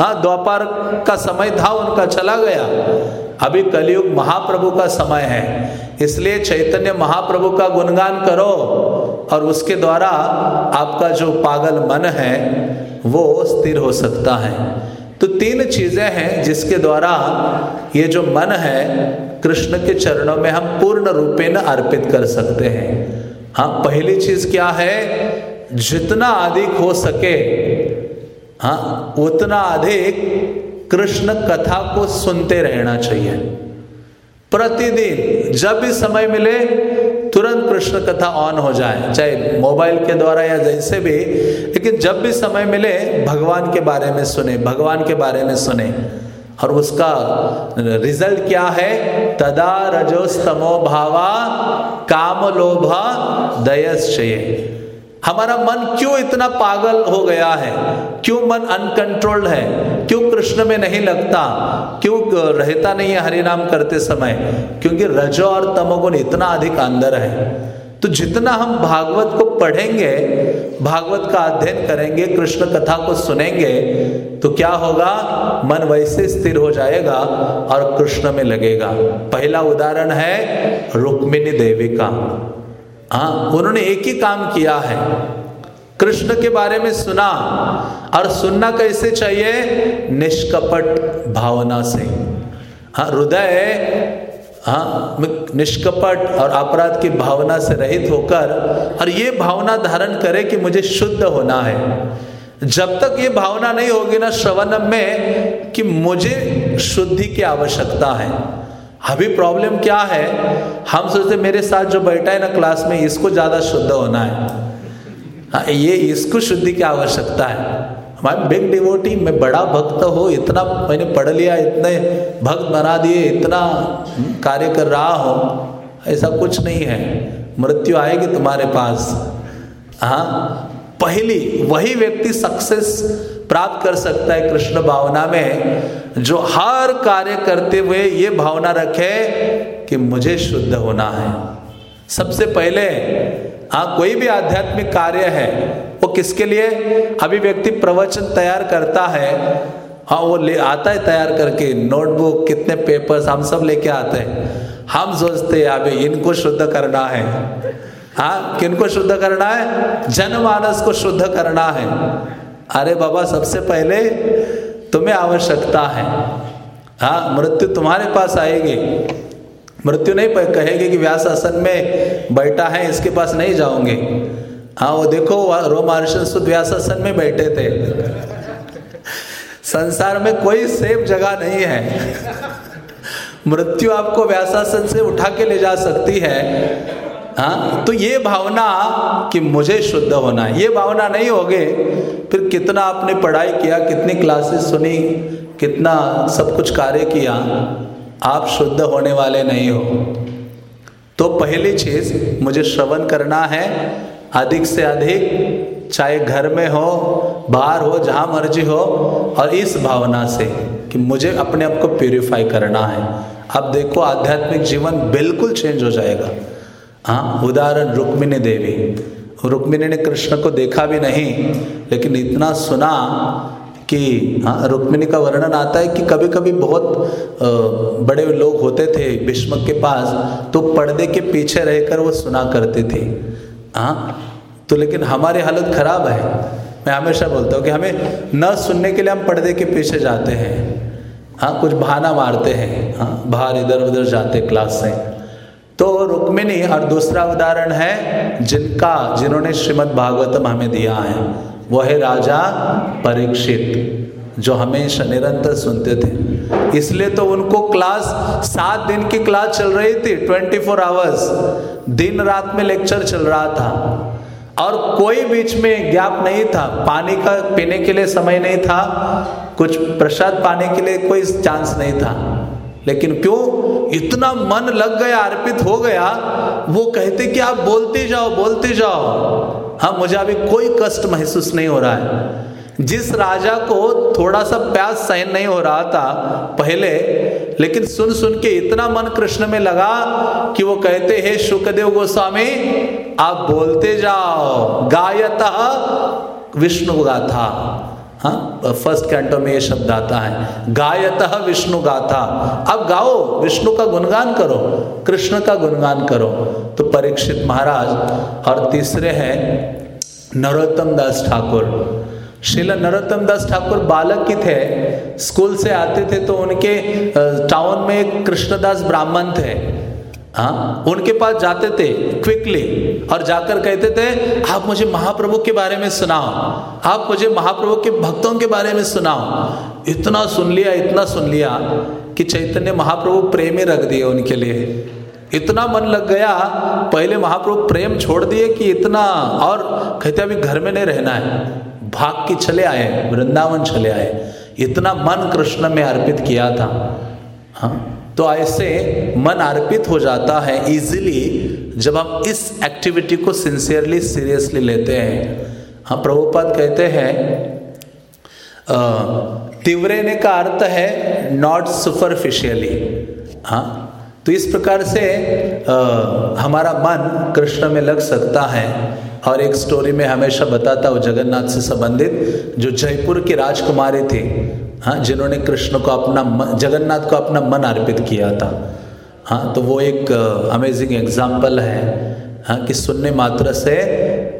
हाँ द्वापार का समय था, उनका चला गया। अभी कलयुग महाप्रभु का समय है। इसलिए चैतन्य महाप्रभु का गुणगान करो और उसके द्वारा आपका जो पागल मन है, वो स्थिर हो सकता है। तो तीन चीज़ें हैं जिसके द्वारा ये जो मन है, कृष्ण के चरणों में हम पूर्ण रूपे न अर्पित कर सकते हैं। हाँ पहली चीज़ क्या है? जितना अधिक हो सके हाँ उतना अधिक कृष्ण कथा को सुनते रहना चाहिए। प्रतिदिन, जब भी समय मिले, तुरंत कृष्ण कथा ऑन हो जाए, चाहे मोबाइल के द्वारा या जैसे भी। लेकिन जब भी समय मिले, भगवान के बारे में सुने, भगवान के बारे में सुने। और उसका रिज़ल्ट क्या है? तदा रजोस्तमो भावा काम लोभा चाहिए हमारा मन क्यों इतना पागल हो गया है? क्यों मन अनकंट्रोल्ड है? क्यों कृष्ण में नहीं लगता? क्यों रहता नहीं है हरि नाम करते समय? क्योंकि रजो और तमोगुण इतना अधिक अंदर है। तो जितना हम भागवत को पढ़ेंगे, भागवत का अध्ययन करेंगे, कृष्ण कथा को सुनेंगे तो क्या होगा? मन वैसे स्थिर हो जाएगा और कृष्ण में लगेगा। पहला उदाहरण है रुक्मिणी देवी का। हाँ उन्होंने एक ही काम किया है। कृष्ण के बारे में सुना और सुनना कैसे चाहिए? निष्कपट भावना से। हाँ हृदय हाँ निष्कपट और अपराध की भावना से रहित होकर और ये भावना धारण करे कि मुझे शुद्ध होना है। जब तक ये भावना नहीं होगी ना, श्रवणम में कि मुझे शुद्धि की आवश्यकता है। अभी प्रॉब्लम क्या है? हम सोचते मेरे साथ जो बैठा है ना क्लास में, इसको ज़्यादा शुद्ध होना है। हाँ ये इसको शुद्धि की आवश्यकता है। हमारे बिग डिवोटी मैं बड़ा भक्त हो, इतना मैंने पढ़ लिया, इतने भक्त बना दिए, इतना कार्य कर रहा हो, ऐसा कुछ नहीं है। मृत्यु आएगी तुम्हारे पास। हाँ पहली, वही व्यक्ति सक्सेस प्राप्त कर सकता है कृष्ण भावना में, जो हर कार्य करते हुए ये भावना रखे कि मुझे शुद्ध होना है। सबसे पहले हाँ कोई भी आध्यात्मिक कार्य है, वो किसके लिए? अभी व्यक्ति प्रवचन तैयार करता है। हाँ वो ले, आता है तैयार करके, नोटबुक, कितने पेपर्स हम सब लेके आते हैं। हम सोचते हैं अभी इनको शुद्ध करना है। हाँ किनको शुद्ध करना है? जनमानस को शुद्ध करना है। अरे बाबा, सबसे पहले तुम्हें आवश्यकता है। हाँ मृत्यु तुम्हारे पास आएगी। मृत्यु नहीं कहेगी कि व्यास आसन में बैठा है, इसके पास नहीं जाओगे। हाँ वो देखो रोमार्शन सुध व्यासन में बैठे थे। संसार में कोई सेफ़ जगह नहीं है। मृत्यु आपको व्यासासन से उठा के ले जा सकती है। हाँ? तो ये भावना कि मुझे शुद्ध होना है। ये भावना नहीं होगे, फिर कितना आपने पढ़ाई किया, कितनी क्लासेस सुनी, कितना सब कुछ कार्य किया, आप शुद्ध होने वाले नहीं हो। तो पहली चीज़, मुझे श्रवण करना है, अधिक से अधिक, चाहे घर में हो, बाहर हो, जहाँ मर्ज़ी हो, और इस भावना से कि मुझे अपने आप को प्योरीफाई करना है। अब देखो, आध्यात्मिक जीवन बिल्कुल चेंज हो जाएगा। हाँ उदाहरण रुक्मिणी देवी। रुक्मिणी ने कृष्ण को देखा भी नहीं, लेकिन इतना सुना कि हाँ रुक्मिणी का वर्णन आता है कि कभी कभी बहुत बड़े लोग होते थे भीष्म के पास तो पर्दे के पीछे रहकर वो सुना करते थे। हाँ तो लेकिन हमारी हालत खराब है। मैं हमेशा बोलता हूँ कि हमें न सुनने के लिए हम पर्दे के पीछे जाते हैं। हाँ कुछ बहाना मारते हैं। हाँ बाहर इधर उधर जाते क्लास से। तो रुक्मिणी और दूसरा उदाहरण है जिनका, जिन्होंने श्रीमद् भागवतम हमें दिया है वह है राजा परीक्षित, जो हमेशा निरंतर सुनते थे। इसलिए तो उनको क्लास, सात दिन की क्लास चल रही थी, ट्वेंटी फोर आवर्स दिन रात में लेक्चर चल रहा था। और कोई बीच में गैप नहीं था, पानी का पीने के लिए समय नहीं था, कुछ प्रसाद पाने के लिए कोई चांस नहीं था। लेकिन क्यों? इतना मन लग गया, अर्पित हो गया, वो कहते कि आप बोलते जाओ बोलते जाओ। हाँ मुझे अभी कोई कष्ट महसूस नहीं हो रहा है। जिस राजा को थोड़ा सा प्यास सहन नहीं हो रहा था पहले, लेकिन सुन सुन के इतना मन कृष्ण में लगा कि वो कहते, हैं शुकदेव गोस्वामी, आप बोलते जाओ। गायत विष्णु गाथा हाँ फ़र्स्ट कैंटो में ये शब्द आता है, गायत विष्णु गाथा। अब गाओ, विष्णु का गुणगान करो, कृष्ण का गुणगान करो। तो परीक्षित महाराज, और तीसरे हैं नरोत्तम दास ठाकुर। शिला नरोत्तम दास ठाकुर बालक ही थे, स्कूल से आते थे तो उनके टाउन में एक कृष्णदास ब्राह्मण थे। हाँ उनके पास जाते थे क्विकली और जाकर कहते थे, आप मुझे महाप्रभु के बारे में सुनाओ। आप मुझे महाप्रभु के भक्तों के बारे में सुनाओ। इतना सुन लिया, इतना सुन लिया कि चैतन्य महाप्रभु प्रेम ही रख दिए उनके लिए। इतना मन लग गया, पहले महाप्रभु प्रेम छोड़ दिए कि इतना, और कहते, अभी घर में नहीं रहना है। भाग के चले आए, वृंदावन चले आए। इतना मन कृष्ण में अर्पित किया था। हाँ। तो ऐसे मन अर्पित हो जाता है इजीली जब हम इस एक्टिविटी को सिंसियरली सीरियसली लेते हैं। हाँ प्रभुपाद कहते हैं तीव्रे ने का अर्थ है नॉट सुपरफिशियली हाँ तो इस प्रकार से आ, हमारा मन कृष्ण में लग सकता है और एक स्टोरी में हमेशा बताता हूँ जगन्नाथ से संबंधित जो जयपुर की राजकुमारी थी। हाँ जिन्होंने कृष्ण को अपना जगन्नाथ को अपना मन अर्पित किया था। हाँ तो वो एक अमेजिंग एग्ज़ाम्पल है हाँ कि सुनने मात्र से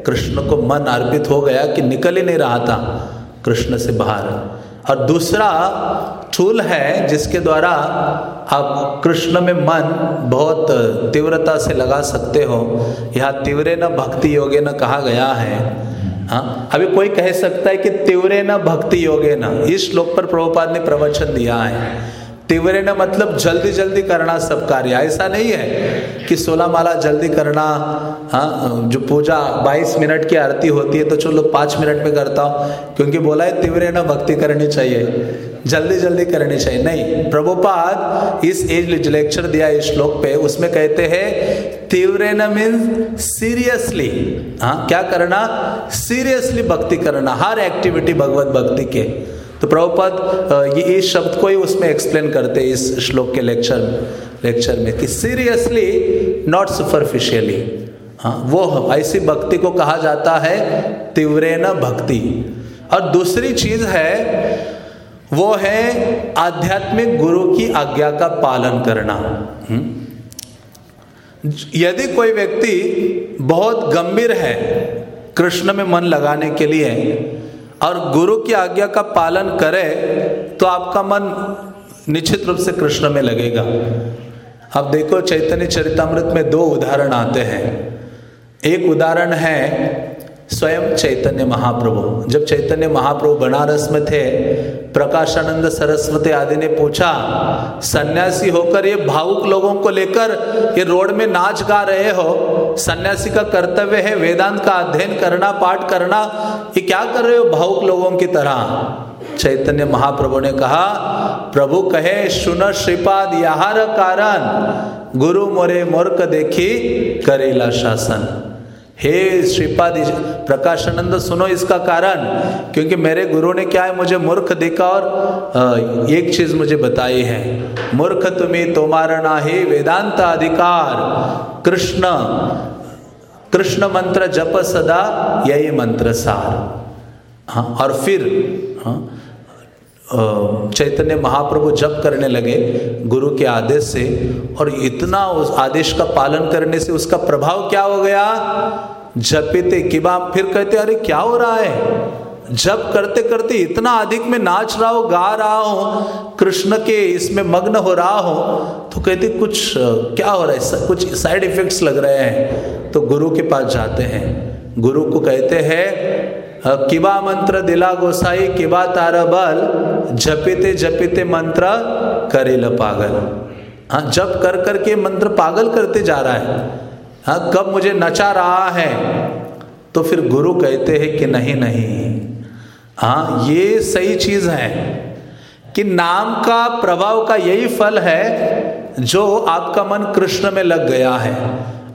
कृष्ण को मन अर्पित हो गया कि निकल ही नहीं रहा था कृष्ण से बाहर। और दूसरा टूल है जिसके द्वारा आप कृष्ण में मन बहुत तीव्रता से लगा सकते हो। यह तीव्रे न भक्ति योगे न कहा गया है। हाँ अभी कोई कह सकता है कि तीव्रे न भक्ति योगे न। इस श्लोक पर प्रभुपाद ने प्रवचन दिया है। तीव्र न मतलब जल्दी जल्दी करना सब कार्य। ऐसा नहीं है कि सोलह माला जल्दी करना हाँ जो पूजा 22 मिनट की आरती होती है तो चलो पाँच मिनट में करता हूँ, क्योंकि बोला है तिवरे न भक्ति करनी चाहिए। जल्दी जल्दी करनी चाहिए। नहीं, प्रभुपाद इस एज लेक्चर दिया इस श्लोक पे, उसमें कहते हैं तीव्र न मीन सीरियसली हाँ क्या करना? सीरियसली भक्ति करना, हर एक्टिविटी भगवत भक्ति के। तो प्रभुपद ये इस शब्द को ही उसमें एक्सप्लेन करते इस श्लोक के लेक्चर लेक्चर में कि सीरियसली नॉट सुपरफिशियली हाँ वो ऐसी भक्ति को कहा जाता है तीव्रेन भक्ति। और दूसरी चीज़ है, वो है आध्यात्मिक गुरु की आज्ञा का पालन करना। हम्म। यदि कोई व्यक्ति बहुत गंभीर है, कृष्ण में मन लगाने के लिए, और गुरु की आज्ञा का पालन करे तो आपका मन निश्चित रूप से कृष्ण में लगेगा। अब देखो, चैतन्य चरितमृत में दो उदाहरण आते हैं। एक उदाहरण है स्वयं चैतन्य महाप्रभु। जब चैतन्य महाप्रभु बनारस में थे, प्रकाशानंद सरस्वती आदि ने पूछा, सन्यासी होकर ये भावुक लोगों को लेकर ये रोड में नाच गा रहे हो? सन्यासी का कर्तव्य है वेदांत का अध्ययन करना, पाठ करना। ये क्या कर रहे हो भावुक लोगों की तरह? चैतन्य महाप्रभु ने कहा, प्रभु कहे, सुन श्रीपाद, यहार कारण। गुरु मोरे मूर्ख देखी करेला शासन। हे श्रीपाद प्रकाशानंद सुनो इसका कारण, क्योंकि मेरे गुरु ने क्या है मुझे मूर्ख देखा और एक चीज़ मुझे बताई है। मूर्ख तुम्हें तुम्हारा ना ही वेदांत अधिकार। कृष्ण कृष्ण मंत्र जप सदा, यही मंत्र सार। हाँ और फिर हाँ चैतन्य महाप्रभु जप करने लगे गुरु के आदेश से और इतना उस आदेश का पालन करने से उसका प्रभाव क्या हो गया? जपते कि फिर कहते, अरे, क्या हो रहा है? जब करते करते इतना अधिक में नाच रहा हो, गा रहा हो, कृष्ण के इसमें मग्न हो रहा हो। तो कहते, कुछ क्या हो रहा है? कुछ साइड इफेक्ट्स लग रहे हैं। तो गुरु के पास जाते हैं। गुरु को कहते हैं किबा मंत्र दिला गोसाई, किबा तारा बल, जपिते जपिते मंत्र करेल पागल। हाँ जब कर करके मंत्र पागल करते जा रहा है। हाँ कब मुझे नचा रहा है? तो फिर गुरु कहते हैं कि नहीं नहीं। हाँ ये सही चीज़ है कि नाम का, प्रभाव का यही फल है जो आपका मन कृष्ण में लग गया है।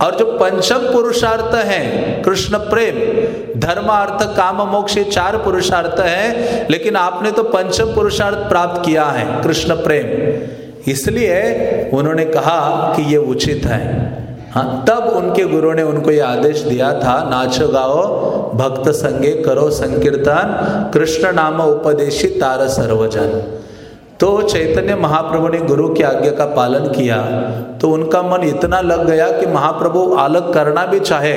और जो पंचम पुरुषार्थ है, कृष्ण प्रेम धर्म अर्थ काम, मोक्ष, ये चार पुरुषार्थ है, लेकिन आपने तो पंचम पुरुषार्थ प्राप्त किया है, कृष्ण प्रेम। इसलिए उन्होंने कहा कि ये उचित है। हाँ तब उनके गुरु ने उनको ये आदेश दिया था, नाचो, गाओ, भक्त संगे करो, संकीर्तन, कृष्ण नाम उपदेशी तार सर्वजन। तो चैतन्य महाप्रभु ने गुरु की आज्ञा का पालन किया तो उनका मन इतना लग गया कि महाप्रभु अलग करना भी चाहे,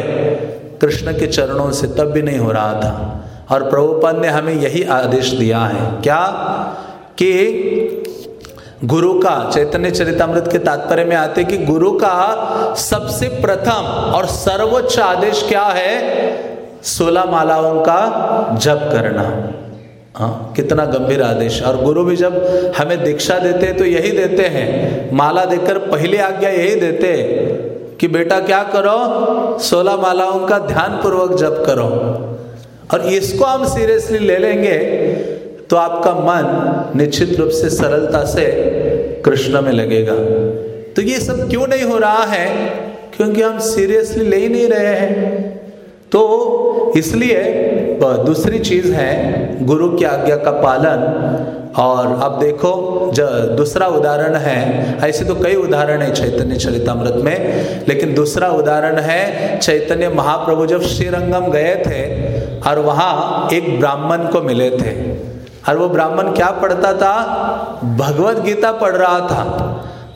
कृष्ण के चरणों से तब भी नहीं हो रहा था। और प्रभुपद ने हमें यही आदेश दिया है, क्या? कि गुरु का, चैतन्य चरितमृत के तात्पर्य में आते कि गुरु का सबसे प्रथम और सर्वोच्च आदेश क्या है? सोलह मालाओं का जप करना। हाँ कितना गंभीर आदेश। और गुरु भी जब हमें दीक्षा देते हैं तो यही देते हैं। माला देकर पहली आज्ञा यही देते कि बेटा क्या करो? सोलह मालाओं का ध्यान पूर्वक जप करो। और इसको हम सीरियसली ले लेंगे तो आपका मन निश्चित रूप से सरलता से कृष्ण में लगेगा। तो ये सब क्यों नहीं हो रहा है? क्योंकि हम सीरियसली ले ही नहीं रहे हैं। तो इसलिए दूसरी चीज़ है गुरु की आज्ञा का पालन। और अब देखो दूसरा उदाहरण है, ऐसे तो कई उदाहरण है चैतन्य चरितमृत में, लेकिन दूसरा उदाहरण है, चैतन्य महाप्रभु जब श्रीरंगम गए थे, और वहाँ एक ब्राह्मण को मिले थे। और वो ब्राह्मण क्या पढ़ता था? भगवत गीता पढ़ रहा था।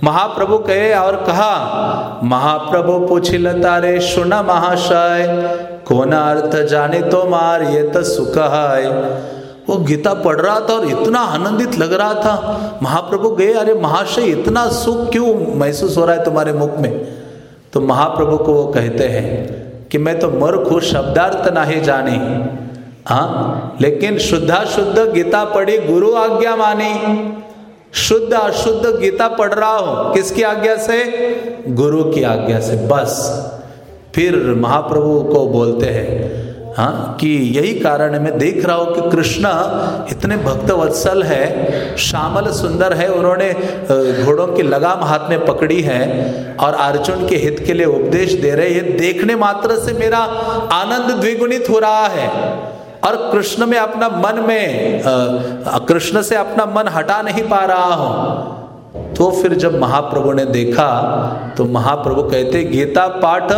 महाप्रभु कहे और कहा, महाप्रभु पूछिलता रे सुना महाशय कौन अर्थ जाने तो मार ये तो सुख है वो गीता पढ़ रहा था और इतना आनंदित लग रहा था। महाप्रभु गए, अरे महाशय, इतना सुख क्यों महसूस हो रहा है तुम्हारे मुख में? तो महाप्रभु को वो कहते हैं कि, मैं तो मर शब्दार्थ नहीं जाने। हाँ लेकिन शुद्धा शुद्ध गीता पढ़ी, गुरु आज्ञा मानी। शुद्ध अशुद्ध गीता पढ़ रहा हो। किसकी आज्ञा से? गुरु की आज्ञा से। बस। फिर महाप्रभु को बोलते हैं हाँ कि यही कारण है, मैं देख रहा हूँ कि कृष्ण इतने भक्त वत्सल है, श्यामल सुंदर है, उन्होंने घोड़ों की लगाम हाथ में पकड़ी है और अर्जुन के हित के लिए उपदेश दे रहे हैं। देखने मात्र से मेरा आनंद द्विगुणित हो रहा है और कृष्ण में अपना मन में कृष्ण से अपना मन हटा नहीं पा रहा हूँ। तो फिर जब महाप्रभु ने देखा तो महाप्रभु कहते, गीता पाठ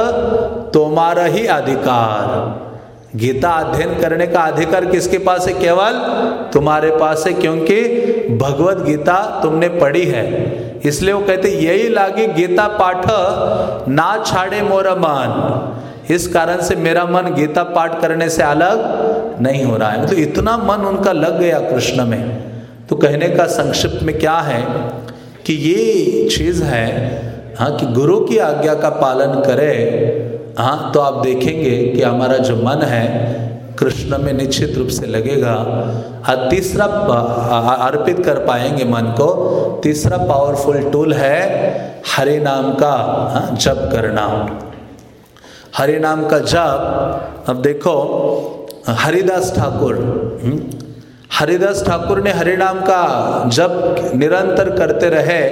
तुम्हारा ही अधिकार। गीता अध्ययन करने का अधिकार किसके पास है? केवल तुम्हारे पास है, क्योंकि भगवत गीता तुमने पढ़ी है। इसलिए वो कहते, यही लागे गीता पाठ ना छाड़े मोर मन। इस कारण से मेरा मन गीता पाठ करने से अलग नहीं हो रहा है। मतलब तो इतना मन उनका लग गया कृष्ण में। तो कहने का संक्षिप्त में क्या है? कि ये चीज़ है हाँ कि गुरु की आज्ञा का पालन करे हाँ तो आप देखेंगे कि हमारा जो मन है कृष्ण में निश्चित रूप से लगेगा। और तीसरा अर्पित कर पाएँगे मन को। तीसरा पावरफुल टूल है हरि नाम का हाँ, जप करना। हरि नाम का जप अब देखो हरिदास ठाकुर हम्म, हरिदास ठाकुर ने हरि नाम का जब निरंतर करते रहे।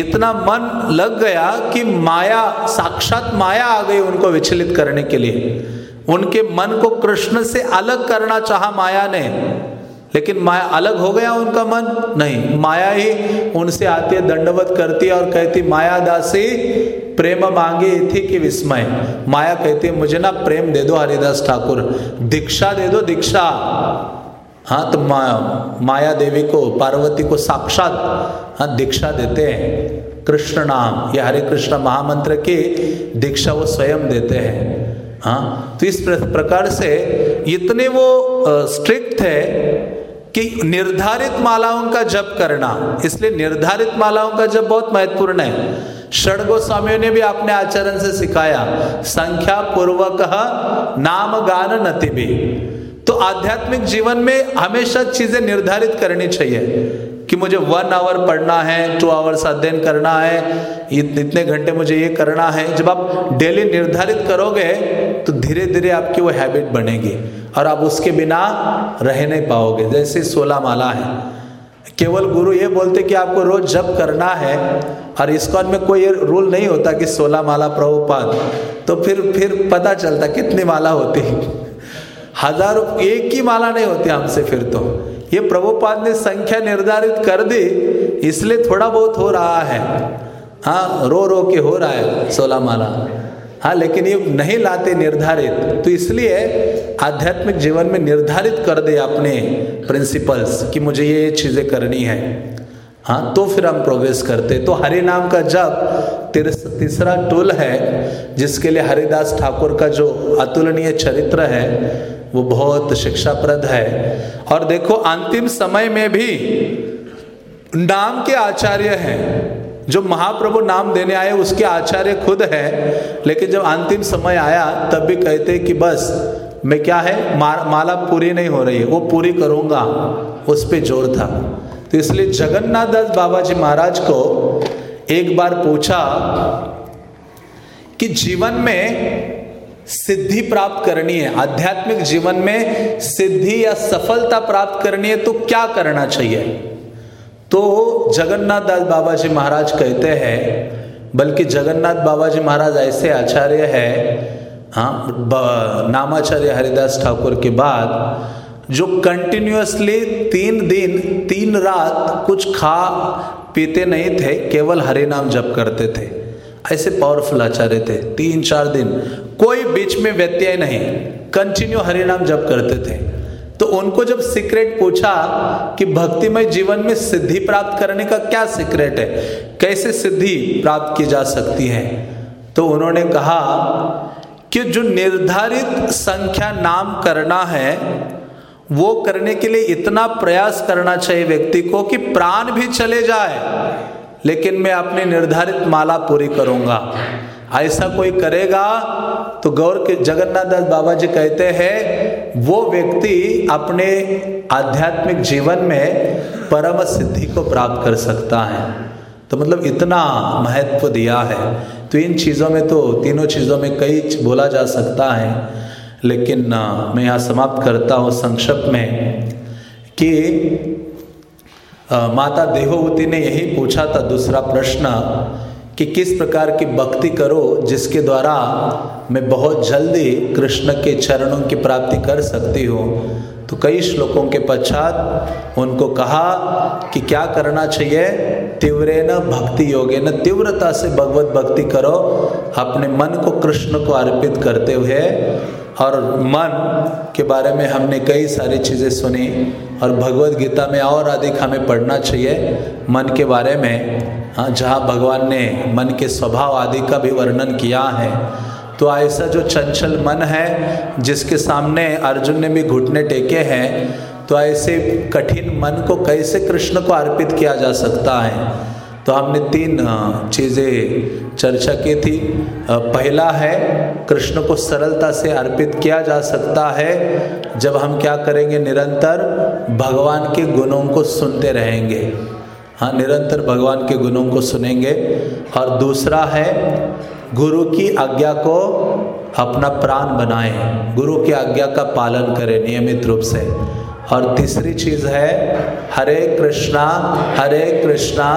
इतना मन लग गया कि माया, साक्षात माया आ गई उनको विचलित करने के लिए। उनके मन को कृष्ण से अलग करना चाहा माया ने, लेकिन माया अलग हो गया उनका मन। नहीं, माया ही उनसे आती है दंडवत करती है और कहती, माया दासी, प्रेम मांगे थी कि विस्मय? माया कहती है मुझे ना प्रेम दे दो हरिदास ठाकुर, दीक्षा दे दो, दीक्षा। हाँ तो मा, माया देवी को पार्वती को साक्षात हाँ दीक्षा देते हैं। कृष्ण नाम या हरे कृष्ण महामंत्र की दीक्षा वो स्वयं देते हैं। हाँ तो इस प्रकार से इतने वो स्ट्रिक्ट है कि निर्धारित मालाओं का जप करना इसलिए निर्धारित मालाओं का जप बहुत महत्वपूर्ण है। षड गोस्वामियों ने भी अपने आचरण से सिखाया संख्या पूर्वक नाम गान नति भी तो आध्यात्मिक जीवन में हमेशा चीज़ें निर्धारित करनी चाहिए कि मुझे वन आवर पढ़ना है टू आवर्स अध्ययन करना है इतने घंटे मुझे ये करना है। जब आप डेली निर्धारित करोगे तो धीरे धीरे आपकी वो हैबिट बनेगी और आप उसके बिना रह नहीं पाओगे। जैसे सोलह माला है। केवल गुरु ये बोलते कि आपको रोज जप करना है और इसको में कोई रूल नहीं होता कि सोलह माला प्रभुपाद। तो फिर फिर पता चलता कितनी माला होती है। हज़ारों एक ही माला नहीं होती हमसे फिर तो। ये प्रभुपाद ने संख्या निर्धारित कर दी, इसलिए थोड़ा बहुत हो रहा है। हाँ रो रो के हो रहा है सोलह माला। हाँ लेकिन ये नहीं लाते निर्धारित। तो इसलिए आध्यात्मिक जीवन में निर्धारित कर दे अपने प्रिंसिपल्स कि मुझे ये चीज़ें करनी है। हाँ तो फिर हम प्रोग्रेस करते। तो हरि नाम का जब तीसरा टूल है, जिसके लिए हरिदास ठाकुर का जो अतुलनीय चरित्र है वो बहुत शिक्षाप्रद है। और देखो, अंतिम समय में भी नाम के आचार्य हैं। जो महाप्रभु नाम देने आए, उसके आचार्य खुद है। लेकिन जब अंतिम समय आया, तब भी कहते कि बस, मैं क्या है? माला पूरी नहीं हो रही है। वो पूरी करूँगा। उस पर ज़ोर था। तो इसलिए जगन्नाथ दास बाबा जी महाराज को एक बार पूछा कि जीवन में सिद्धि प्राप्त करनी है। आध्यात्मिक जीवन में सिद्धि या सफलता प्राप्त करनी है तो क्या करना चाहिए? तो जगन्नाथ दास बाबा जी महाराज कहते हैं, बल्कि जगन्नाथ बाबा जी महाराज ऐसे आचार्य है हाँ नामाचार्य हरिदास ठाकुर के बाद, जो कंटिन्यूसली तीन दिन, तीन रात कुछ खा, पीते नहीं थे, केवल हरि नाम जप करते थे। ऐसे पावरफुल आचार्य थे तीन चार दिन। कोई बीच में व्यत्यय नहीं कंटिन्यू हरि नाम जप करते थे। तो उनको जब सीक्रेट पूछा कि भक्तिमय जीवन में सिद्धि प्राप्त करने का क्या सीक्रेट है, कैसे सिद्धि प्राप्त की जा सकती है तो उन्होंने कहा कि जो निर्धारित संख्या नाम करना है, वो करने के लिए इतना प्रयास करना चाहिए व्यक्ति को कि प्राण भी चले जाए। लेकिन मैं अपनी निर्धारित माला पूरी करूँगा। ऐसा कोई करेगा? तो गौर के जगन्नाथ दास बाबा जी कहते हैं, वो व्यक्ति अपने आध्यात्मिक जीवन में परम सिद्धि को प्राप्त कर सकता है। तो मतलब इतना महत्व दिया है। तो इन चीज़ों में तो तीनों चीज़ों में कई बोला जा सकता है। लेकिन मैं यहाँ समाप्त करता हूँ संक्षिप्त में कि माता देहोवती ने यही पूछा था दूसरा प्रश्न कि किस प्रकार की भक्ति करो जिसके द्वारा मैं बहुत जल्दी कृष्ण के चरणों की प्राप्ति कर सकती हूँ? तो कई श्लोकों के पश्चात उनको कहा कि क्या करना चाहिए? तीव्रे न भक्ति योगे न तीव्रता से भगवत भक्ति करो। अपने मन को कृष्ण को अर्पित करते हुए और मन के बारे में हमने कई सारी चीज़ें सुनी और भगवत गीता में और अधिक हमें पढ़ना चाहिए मन के बारे में। हाँ जहाँ भगवान ने मन के स्वभाव आदि का भी वर्णन किया है। तो ऐसा जो चंचल मन है, जिसके सामने अर्जुन ने भी घुटने टेके हैं तो ऐसे कठिन मन को कैसे कृष्ण को अर्पित किया जा सकता है? तो हमने तीन चीज़ें चर्चा की थी। पहला है, कृष्ण को सरलता से अर्पित किया जा सकता है, जब हम क्या करेंगे? निरंतर भगवान के गुणों को सुनते रहेंगे। हाँ निरंतर भगवान के गुणों को सुनेंगे। और दूसरा है, गुरु की आज्ञा को अपना प्राण बनाएँ। गुरु की आज्ञा का पालन करें नियमित रूप से। और तीसरी चीज़ है, हरे कृष्णा हरे कृष्णा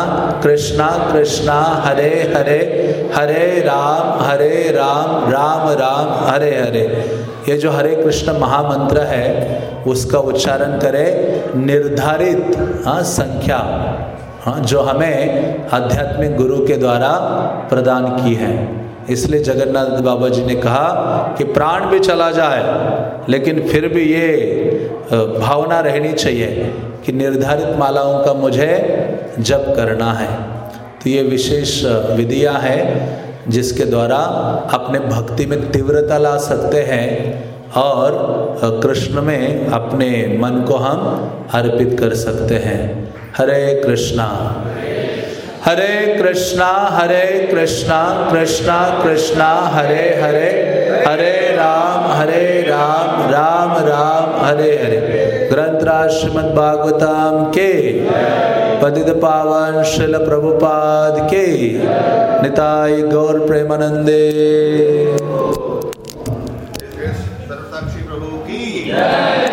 कृष्णा कृष्णा, हरे हरे हरे राम हरे राम राम राम, हरे हरे। ये जो हरे कृष्ण महामंत्र है, उसका उच्चारण करें, निर्धारित हाँ संख्या हाँ जो हमें आध्यात्मिक गुरु के द्वारा प्रदान की है। इसलिए जगन्नाथ बाबा जी ने कहा कि प्राण भी चला जाए, लेकिन फिर भी ये भावना रहनी चाहिए कि निर्धारित मालाओं का मुझे जप करना है। तो ये विशेष विधियाँ हैं जिसके द्वारा अपने भक्ति में तीव्रता ला सकते हैं और कृष्ण में अपने मन को हम अर्पित कर सकते हैं। हरे कृष्णा। हरे कृष्णा हरे कृष्णा कृष्णा कृष्णा, हरे हरे हरे राम हरे राम राम राम, हरे हरे। ग्रंथराज श्रीमद भागवतम के। पतित पावन शिल प्रभुपाद के निताय गौर प्रेमानंदे प्रभु की।